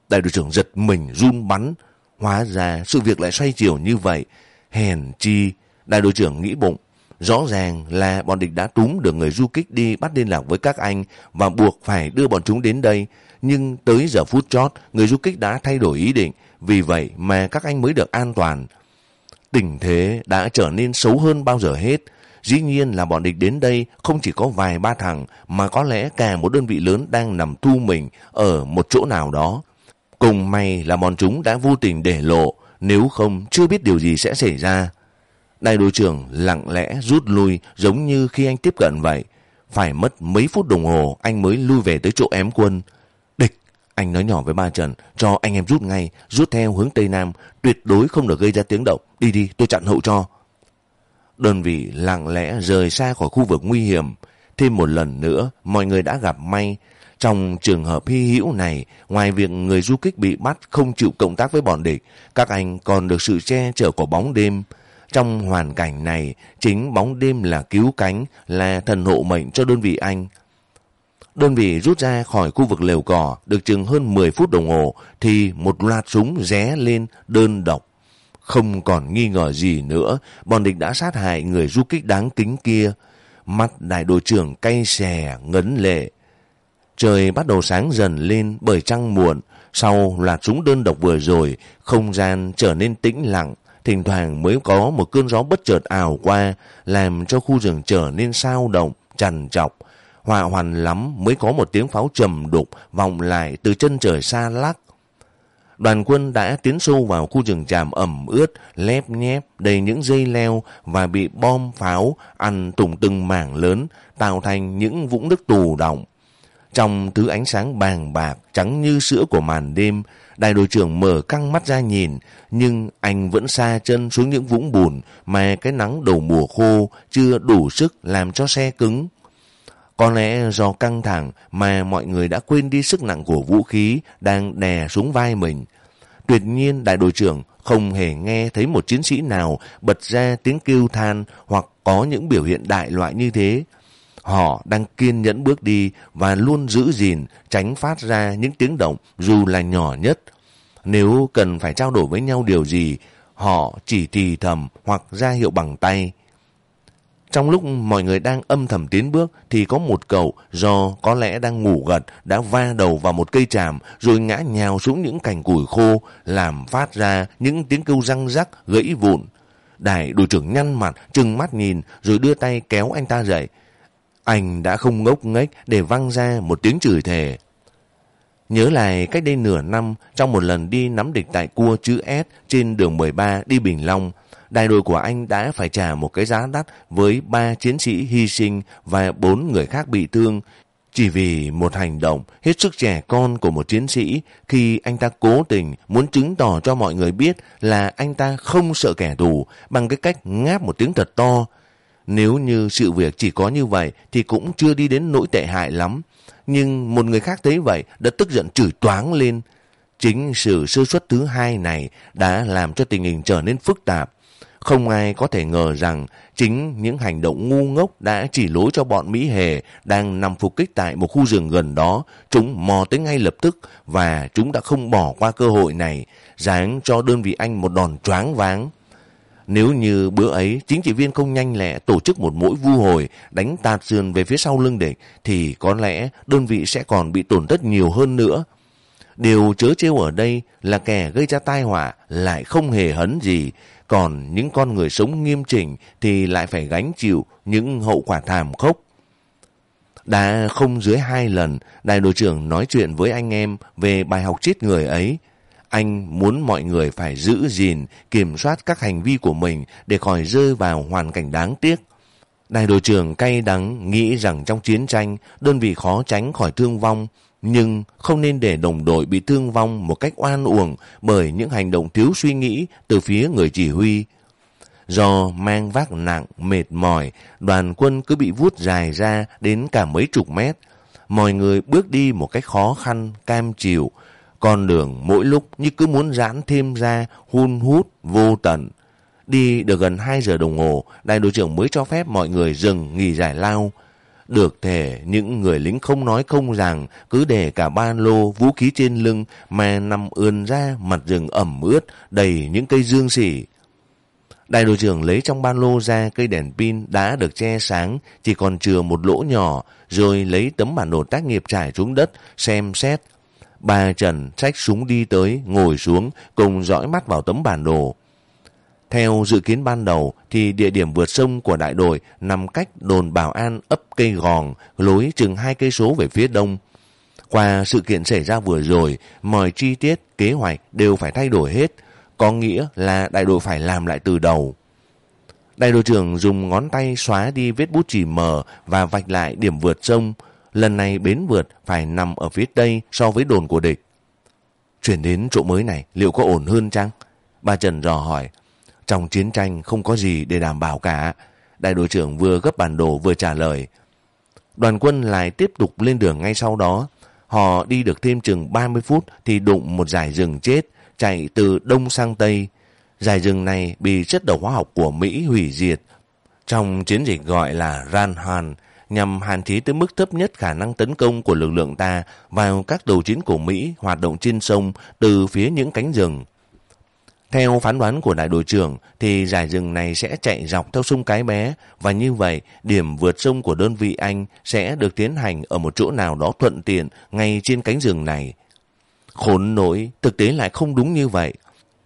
[SPEAKER 1] Đại đội trưởng giật mình run bắn. Hóa ra sự việc lại xoay chiều như vậy. Hèn chi, đại đội trưởng nghĩ bụng. Rõ ràng là bọn địch đã túm được người du kích đi bắt liên lạc với các anh và buộc phải đưa bọn chúng đến đây. Nhưng tới giờ phút chót, người du kích đã thay đổi ý định. Vì vậy mà các anh mới được an toàn. Tình thế đã trở nên xấu hơn bao giờ hết. Dĩ nhiên là bọn địch đến đây không chỉ có vài ba thằng mà có lẽ cả một đơn vị lớn đang nằm thu mình ở một chỗ nào đó. Cùng may là bọn chúng đã vô tình để lộ, nếu không chưa biết điều gì sẽ xảy ra. Đại đội trưởng lặng lẽ rút lui giống như khi anh tiếp cận vậy. Phải mất mấy phút đồng hồ anh mới lui về tới chỗ ém quân. Địch, anh nói nhỏ với ba Trần, cho anh em rút ngay, rút theo hướng Tây Nam, tuyệt đối không được gây ra tiếng động. Đi đi, tôi chặn hậu cho. Đơn vị lặng lẽ rời xa khỏi khu vực nguy hiểm. Thêm một lần nữa, mọi người đã gặp may. Trong trường hợp hy hữu này, ngoài việc người du kích bị bắt không chịu cộng tác với bọn địch, các anh còn được sự che chở của bóng đêm. Trong hoàn cảnh này, chính bóng đêm là cứu cánh, là thần hộ mệnh cho đơn vị anh. Đơn vị rút ra khỏi khu vực lều cỏ được chừng hơn 10 phút đồng hồ thì một loạt súng ré lên đơn độc. Không còn nghi ngờ gì nữa, bọn địch đã sát hại người du kích đáng kính kia. Mắt đại đội trưởng cay xè, ngấn lệ. Trời bắt đầu sáng dần lên bởi trăng muộn. Sau loạt súng đơn độc vừa rồi, không gian trở nên tĩnh lặng. Thỉnh thoảng mới có một cơn gió bất chợt ảo qua, làm cho khu rừng trở nên sao động, trằn trọc. Hòa hoàn lắm mới có một tiếng pháo trầm đục vọng lại từ chân trời xa lắc. Đoàn quân đã tiến sâu vào khu rừng tràm ẩm ướt, lép nhép, đầy những dây leo và bị bom pháo ăn tủng từng mảng lớn, tạo thành những vũng nước tù động. Trong thứ ánh sáng bàng bạc, trắng như sữa của màn đêm, đại đội trưởng mở căng mắt ra nhìn, nhưng anh vẫn xa chân xuống những vũng bùn mà cái nắng đầu mùa khô chưa đủ sức làm cho xe cứng. Có lẽ do căng thẳng mà mọi người đã quên đi sức nặng của vũ khí đang đè xuống vai mình. Tuyệt nhiên đại đội trưởng không hề nghe thấy một chiến sĩ nào bật ra tiếng kêu than hoặc có những biểu hiện đại loại như thế. Họ đang kiên nhẫn bước đi và luôn giữ gìn, tránh phát ra những tiếng động dù là nhỏ nhất. Nếu cần phải trao đổi với nhau điều gì, họ chỉ thì thầm hoặc ra hiệu bằng tay. Trong lúc mọi người đang âm thầm tiến bước thì có một cậu do có lẽ đang ngủ gật đã va đầu vào một cây tràm rồi ngã nhào xuống những cành củi khô làm phát ra những tiếng kêu răng rắc gãy vụn. Đại đội trưởng nhăn mặt, trừng mắt nhìn rồi đưa tay kéo anh ta dậy. Anh đã không ngốc nghếch để văng ra một tiếng chửi thề. Nhớ lại cách đây nửa năm trong một lần đi nắm địch tại cua chữ S trên đường 13 đi Bình Long, đại đội của anh đã phải trả một cái giá đắt với ba chiến sĩ hy sinh và bốn người khác bị thương chỉ vì một hành động hết sức trẻ con của một chiến sĩ, khi anh ta cố tình muốn chứng tỏ cho mọi người biết là anh ta không sợ kẻ thù bằng cái cách ngáp một tiếng thật to. Nếu như sự việc chỉ có như vậy thì cũng chưa đi đến nỗi tệ hại lắm. Nhưng một người khác thấy vậy đã tức giận chửi toáng lên. Chính sự sơ suất thứ hai này đã làm cho tình hình trở nên phức tạp. Không ai có thể ngờ rằng chính những hành động ngu ngốc đã chỉ lối cho bọn Mỹ Hề đang nằm phục kích tại một khu rừng gần đó. Chúng mò tới ngay lập tức và chúng đã không bỏ qua cơ hội này, dáng cho đơn vị Anh một đòn choáng váng. Nếu như bữa ấy chính trị viên không nhanh lẹ tổ chức một mũi vu hồi đánh tạt sườn về phía sau lưng địch thì có lẽ đơn vị sẽ còn bị tổn thất nhiều hơn nữa. Điều chớ trêu ở đây là kẻ gây ra tai họa lại không hề hấn gì còn những con người sống nghiêm chỉnh thì lại phải gánh chịu những hậu quả thảm khốc. Đã không dưới hai lần, đại đội trưởng nói chuyện với anh em về bài học chết người ấy. Anh muốn mọi người phải giữ gìn, kiểm soát các hành vi của mình để khỏi rơi vào hoàn cảnh đáng tiếc. Đại đội trưởng cay đắng nghĩ rằng trong chiến tranh đơn vị khó tránh khỏi thương vong nhưng không nên để đồng đội bị thương vong một cách oan uổng bởi những hành động thiếu suy nghĩ từ phía người chỉ huy. Do mang vác nặng, mệt mỏi, đoàn quân cứ bị vút dài ra đến cả mấy chục mét. Mọi người bước đi một cách khó khăn, cam chịu. Con đường mỗi lúc như cứ muốn giãn thêm ra, hun hút, vô tận. Đi được gần 2 giờ đồng hồ, đại đội trưởng mới cho phép mọi người dừng nghỉ giải lao. Được thể những người lính không nói không rằng, cứ để cả ba lô vũ khí trên lưng, mà nằm ươn ra mặt rừng ẩm ướt, đầy những cây dương xỉ. Đại đội trưởng lấy trong ba lô ra cây đèn pin đã được che sáng, chỉ còn chừa một lỗ nhỏ, rồi lấy tấm bản đồ tác nghiệp trải xuống đất, xem xét. Bà Trần xách súng đi tới, ngồi xuống, cùng dõi mắt vào tấm bản đồ. Theo dự kiến ban đầu thì địa điểm vượt sông của đại đội nằm cách đồn bảo an ấp cây gòn lối chừng hai cây số về phía đông. Qua sự kiện xảy ra vừa rồi, mọi chi tiết, kế hoạch đều phải thay đổi hết, có nghĩa là đại đội phải làm lại từ đầu. Đại đội trưởng dùng ngón tay xóa đi vết bút chỉ mờ và vạch lại điểm vượt sông. Lần này bến vượt phải nằm ở phía tây so với đồn của địch. Chuyển đến chỗ mới này liệu có ổn hơn chăng? Bà Trần dò hỏi. Trong chiến tranh không có gì để đảm bảo cả. Đại đội trưởng vừa gấp bản đồ vừa trả lời. Đoàn quân lại tiếp tục lên đường ngay sau đó. Họ đi được thêm chừng 30 phút thì đụng một dải rừng chết chạy từ đông sang tây. Dải rừng này bị chất độc hóa học của Mỹ hủy diệt. Trong chiến dịch gọi là Ran Han, nhằm hạn chế tới mức thấp nhất khả năng tấn công của lực lượng ta vào các đầu chiến của Mỹ hoạt động trên sông từ phía những cánh rừng. Theo phán đoán của đại đội trưởng thì giải rừng này sẽ chạy dọc theo sông Cái Bé và như vậy điểm vượt sông của đơn vị Anh sẽ được tiến hành ở một chỗ nào đó thuận tiện ngay trên cánh rừng này. Khốn nỗi, thực tế lại không đúng như vậy.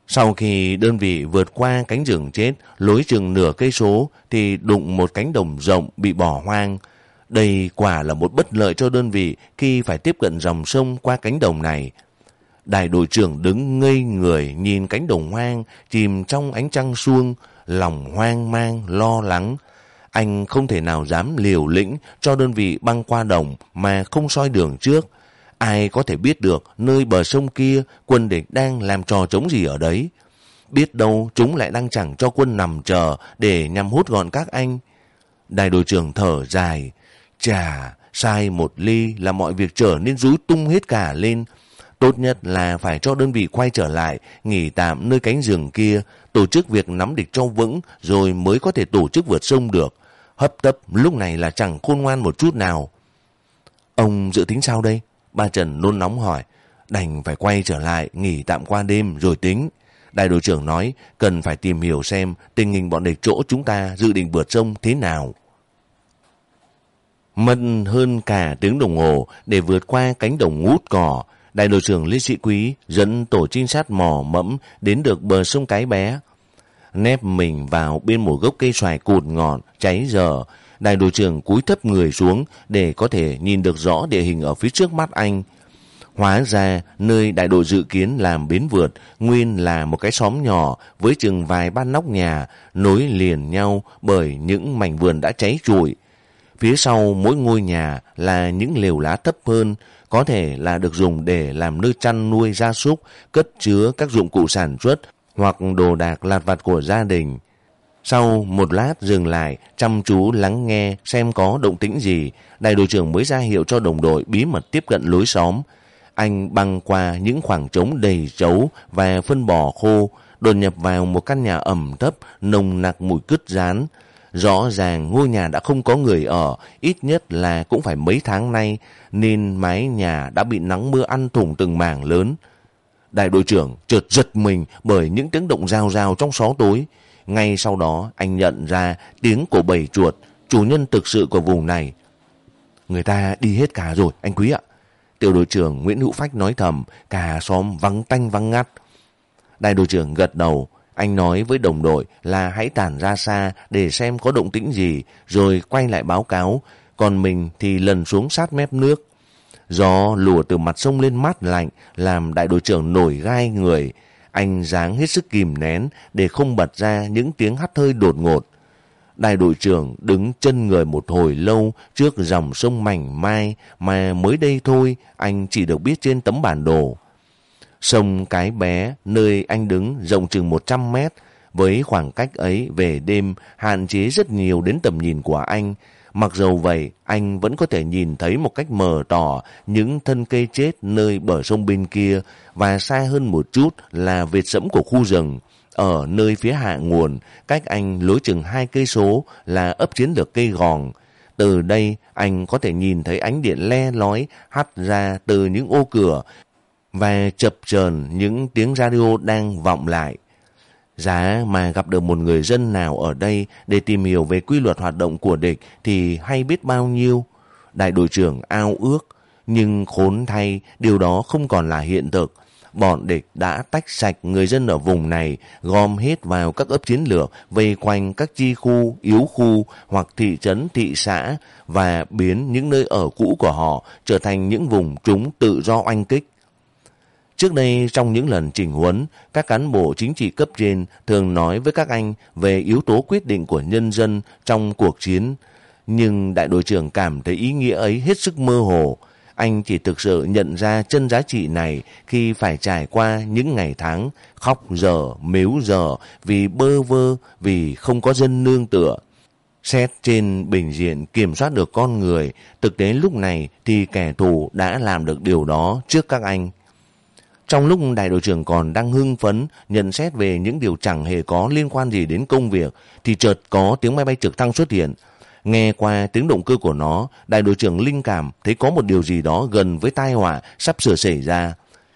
[SPEAKER 1] Sau khi đơn vị vượt qua cánh rừng chết, lối chừng nửa cây số thì đụng một cánh đồng rộng bị bỏ hoang. Đây quả là một bất lợi cho đơn vị khi phải tiếp cận dòng sông qua cánh đồng này. Đại đội trưởng đứng ngây người nhìn cánh đồng hoang, chìm trong ánh trăng suông, lòng hoang mang, lo lắng. Anh không thể nào dám liều lĩnh cho đơn vị băng qua đồng mà không soi đường trước. Ai có thể biết được nơi bờ sông kia quân địch đang làm trò chống gì ở đấy. Biết đâu chúng lại đang chẳng cho quân nằm chờ để nhằm hút gọn các anh. Đại đội trưởng thở dài. Chà, sai một ly là mọi việc trở nên rúi tung hết cả lên. Tốt nhất là phải cho đơn vị quay trở lại, nghỉ tạm nơi cánh rừng kia, tổ chức việc nắm địch cho vững, rồi mới có thể tổ chức vượt sông được. Hấp tấp lúc này là chẳng khôn ngoan một chút nào. Ông dự tính sao đây? Ba Trần nôn nóng hỏi. Đành phải quay trở lại, nghỉ tạm qua đêm rồi tính. Đại đội trưởng nói cần phải tìm hiểu xem tình hình bọn địch chỗ chúng ta dự định vượt sông thế nào. Mất hơn cả tiếng đồng hồ để vượt qua cánh đồng ngút cỏ, đại đội trưởng lý Sĩ Quý dẫn tổ trinh sát mò mẫm đến được bờ sông Cái Bé. Nép mình vào bên một gốc cây xoài cụt ngọn, cháy dở, đại đội trưởng cúi thấp người xuống để có thể nhìn được rõ địa hình ở phía trước mắt anh. Hóa ra, nơi đại đội dự kiến làm bến vượt nguyên là một cái xóm nhỏ với chừng vài ban nóc nhà nối liền nhau bởi những mảnh vườn đã cháy trụi. Phía sau mỗi ngôi nhà là những lều lá thấp hơn, có thể là được dùng để làm nơi chăn nuôi gia súc, cất chứa các dụng cụ sản xuất hoặc đồ đạc lạt vặt của gia đình. Sau một lát dừng lại, chăm chú lắng nghe xem có động tĩnh gì, đại đội trưởng mới ra hiệu cho đồng đội bí mật tiếp cận lối xóm. Anh băng qua những khoảng trống đầy trấu và phân bò khô, đột nhập vào một căn nhà ẩm thấp, nồng nặc mùi cứt rán. Rõ ràng ngôi nhà đã không có người ở, ít nhất là cũng phải mấy tháng nay, nên mái nhà đã bị nắng mưa ăn thủng từng mảng lớn. Đại đội trưởng chợt giật mình bởi những tiếng động rào rào trong xó tối. Ngay sau đó anh nhận ra tiếng của bầy chuột, chủ nhân thực sự của vùng này. Người ta đi hết cả rồi, anh quý ạ. Tiểu đội trưởng Nguyễn Hữu Phách nói thầm, cả xóm vắng tanh vắng ngắt. Đại đội trưởng gật đầu, anh nói với đồng đội là hãy tản ra xa để xem có động tĩnh gì, rồi quay lại báo cáo, còn mình thì lần xuống sát mép nước. Gió lùa từ mặt sông lên mát lạnh, làm đại đội trưởng nổi gai người. Anh dáng hết sức kìm nén để không bật ra những tiếng hắt hơi đột ngột. đại đội trưởng đứng chân người một hồi lâu trước dòng sông mảnh mai mà mới đây thôi anh chỉ được biết trên tấm bản đồ. Sông Cái Bé, nơi anh đứng rộng chừng 100 mét, với khoảng cách ấy về đêm hạn chế rất nhiều đến tầm nhìn của anh. Mặc dầu vậy, anh vẫn có thể nhìn thấy một cách mờ tỏ những thân cây chết nơi bờ sông bên kia và xa hơn một chút là vệt sẫm của khu rừng. Ở nơi phía hạ nguồn, cách anh lối chừng hai cây số là ấp chiến lược cây gòn. Từ đây, anh có thể nhìn thấy ánh điện le lói hắt ra từ những ô cửa và chập chờn những tiếng radio đang vọng lại. Giá mà gặp được một người dân nào ở đây để tìm hiểu về quy luật hoạt động của địch thì hay biết bao nhiêu. Đại đội trưởng ao ước, nhưng khốn thay điều đó không còn là hiện thực. Bọn địch đã tách sạch người dân ở vùng này, gom hết vào các ấp chiến lược, vây quanh các chi khu, yếu khu hoặc thị trấn, thị xã và biến những nơi ở cũ của họ trở thành những vùng chúng tự do oanh kích. Trước đây trong những lần chỉnh huấn, các cán bộ chính trị cấp trên thường nói với các anh về yếu tố quyết định của nhân dân trong cuộc chiến. Nhưng đại đội trưởng cảm thấy ý nghĩa ấy hết sức mơ hồ. Anh chỉ thực sự nhận ra chân giá trị này khi phải trải qua những ngày tháng khóc dở, mếu dở vì bơ vơ, vì không có dân nương tựa. Xét trên bình diện kiểm soát được con người, thực tế lúc này thì kẻ thù đã làm được điều đó trước các anh. Trong lúc đại đội trưởng còn đang hưng phấn nhận xét về những điều chẳng hề có liên quan gì đến công việc thì chợt có tiếng máy bay trực thăng xuất hiện. Nghe qua tiếng động cơ của nó, đại đội trưởng linh cảm thấy có một điều gì đó gần với tai họa sắp sửa xảy ra.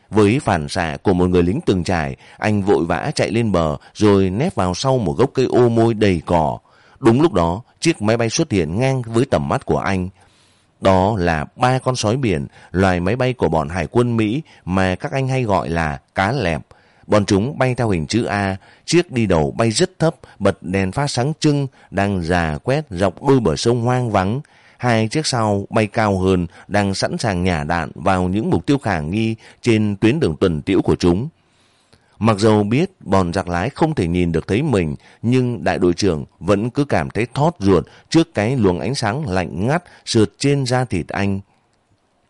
[SPEAKER 1] Với phản xạ của một người lính từng trải, anh vội vã chạy lên bờ rồi nép vào sau một gốc cây ô môi đầy cỏ. Đúng lúc đó, chiếc máy bay xuất hiện ngang với tầm mắt của anh. Đó là ba con sói biển, loài máy bay của bọn hải quân Mỹ mà các anh hay gọi là cá lẹp. Bọn chúng bay theo hình chữ A, chiếc đi đầu bay rất thấp, bật đèn phát sáng trưng, đang già quét dọc đôi bờ sông hoang vắng. Hai chiếc sau bay cao hơn, đang sẵn sàng nhả đạn vào những mục tiêu khả nghi trên tuyến đường tuần tiễu của chúng. Mặc dầu biết bọn giặc lái không thể nhìn được thấy mình, nhưng đại đội trưởng vẫn cứ cảm thấy thót ruột trước cái luồng ánh sáng lạnh ngắt sượt trên da thịt anh.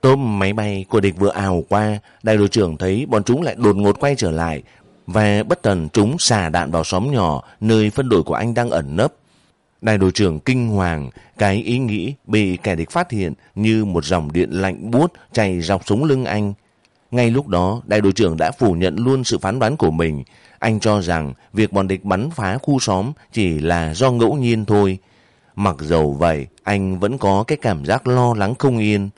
[SPEAKER 1] Tôm máy bay của địch vừa ào qua, đại đội trưởng thấy bọn chúng lại đột ngột quay trở lại, và bất tần chúng xả đạn vào xóm nhỏ nơi phân đội của anh đang ẩn nấp. Đại đội trưởng kinh hoàng, cái ý nghĩ bị kẻ địch phát hiện như một dòng điện lạnh buốt chảy dọc sống lưng anh. Ngay lúc đó, đại đội trưởng đã phủ nhận luôn sự phán đoán của mình. Anh cho rằng việc bọn địch bắn phá khu xóm chỉ là do ngẫu nhiên thôi. Mặc dầu vậy, anh vẫn có cái cảm giác lo lắng không yên.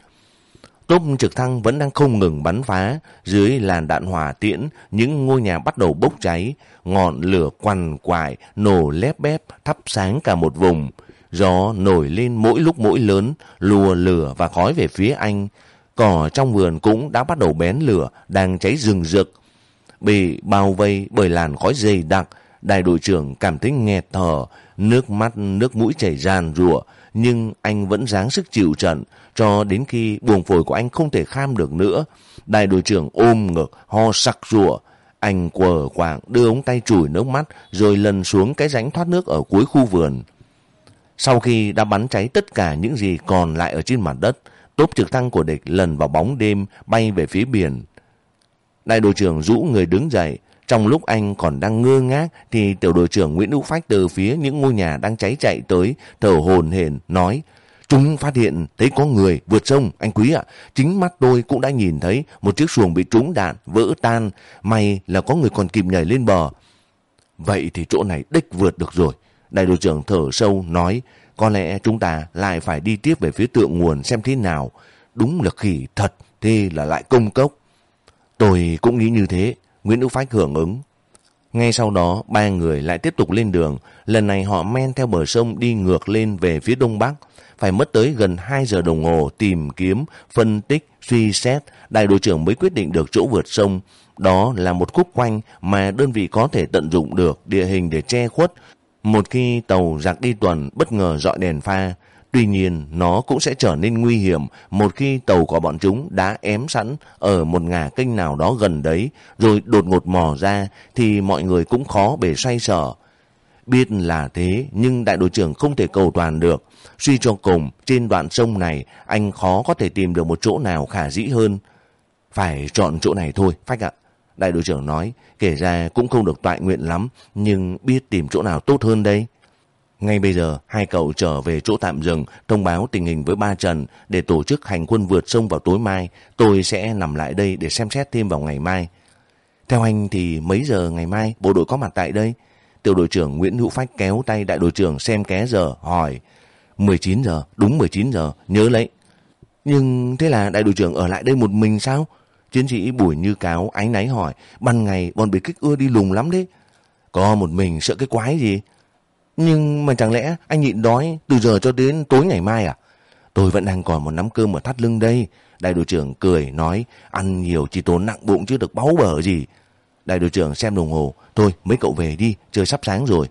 [SPEAKER 1] Tốp trực thăng vẫn đang không ngừng bắn phá. Dưới làn đạn hỏa tiễn, những ngôi nhà bắt đầu bốc cháy. Ngọn lửa quằn quại, nổ lép bép, thắp sáng cả một vùng. Gió nổi lên mỗi lúc mỗi lớn, lùa lửa và khói về phía anh. Cỏ trong vườn cũng đã bắt đầu bén lửa, đang cháy rừng rực. Bị bao vây bởi làn khói dày đặc, đại đội trưởng cảm thấy nghẹt thở, nước mắt, nước mũi chảy ràn rụa, nhưng anh vẫn dáng sức chịu trận, cho đến khi buồng phổi của anh không thể kham được nữa. Đại đội trưởng ôm ngực, ho sặc rụa. Anh quờ quạng đưa ống tay chùi nước mắt rồi lần xuống cái rãnh thoát nước ở cuối khu vườn. Sau khi đã bắn cháy tất cả những gì còn lại ở trên mặt đất, tốp trực thăng của địch lần vào bóng đêm bay về phía biển. Đại đội trưởng rũ người đứng dậy. Trong lúc anh còn đang ngơ ngác thì tiểu đội trưởng Nguyễn đức Phách từ phía những ngôi nhà đang cháy chạy tới, thở hồn hển nói Chúng phát hiện thấy có người vượt sông, anh quý ạ. Chính mắt tôi cũng đã nhìn thấy một chiếc xuồng bị trúng đạn, vỡ tan. May là có người còn kịp nhảy lên bờ. Vậy thì chỗ này đích vượt được rồi. Đại đội trưởng thở sâu nói có lẽ chúng ta lại phải đi tiếp về phía tượng nguồn xem thế nào. Đúng là khỉ thật, thế là lại công cốc. Tôi cũng nghĩ như thế, Nguyễn Hữu Phách hưởng ứng. Ngay sau đó, ba người lại tiếp tục lên đường. Lần này họ men theo bờ sông đi ngược lên về phía đông bắc. Phải mất tới gần 2 giờ đồng hồ tìm kiếm, phân tích, suy xét, đại đội trưởng mới quyết định được chỗ vượt sông. Đó là một khúc quanh mà đơn vị có thể tận dụng được địa hình để che khuất, một khi tàu giặc đi tuần bất ngờ dọi đèn pha, tuy nhiên nó cũng sẽ trở nên nguy hiểm một khi tàu của bọn chúng đã ém sẵn ở một ngả kênh nào đó gần đấy, rồi đột ngột mò ra thì mọi người cũng khó bề xoay sở. Biết là thế, nhưng đại đội trưởng không thể cầu toàn được. Suy cho cùng, trên đoạn sông này, anh khó có thể tìm được một chỗ nào khả dĩ hơn. Phải chọn chỗ này thôi, Phách ạ. Đại đội trưởng nói, kể ra cũng không được toại nguyện lắm, nhưng biết tìm chỗ nào tốt hơn đây. Ngay bây giờ, hai cậu trở về chỗ tạm dừng, thông báo tình hình với ba Trần để tổ chức hành quân vượt sông vào tối mai. Tôi sẽ nằm lại đây để xem xét thêm vào ngày mai. Theo anh thì mấy giờ ngày mai bộ đội có mặt tại đây? Tiểu đội trưởng Nguyễn Hữu Phách kéo tay đại đội trưởng xem ké giờ, hỏi. 19 giờ, đúng 19 giờ, nhớ lấy. Nhưng thế là đại đội trưởng ở lại đây một mình sao? Chiến sĩ Bùi Như Cáo ánh náy hỏi, ban ngày bọn biệt kích ưa đi lùng lắm đấy. Có một mình sợ cái quái gì? Nhưng mà chẳng lẽ anh nhịn đói từ giờ cho đến tối ngày mai à? Tôi vẫn đang còn một nắm cơm ở thắt lưng đây. Đại đội trưởng cười nói ăn nhiều chỉ tốn nặng bụng chứ được báu bở gì. Đại đội trưởng xem đồng hồ. Thôi mấy cậu về đi, trời sắp sáng rồi.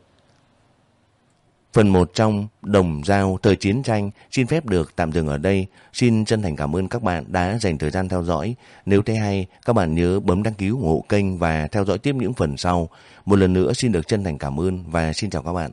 [SPEAKER 1] Phần 1 trong Đồng Giao Thời Chiến Tranh xin phép được tạm dừng ở đây. Xin chân thành cảm ơn các bạn đã dành thời gian theo dõi. Nếu thấy hay, các bạn nhớ bấm đăng ký ủng hộ kênh và theo dõi tiếp những phần sau. Một lần nữa xin được chân thành cảm ơn và xin chào các bạn.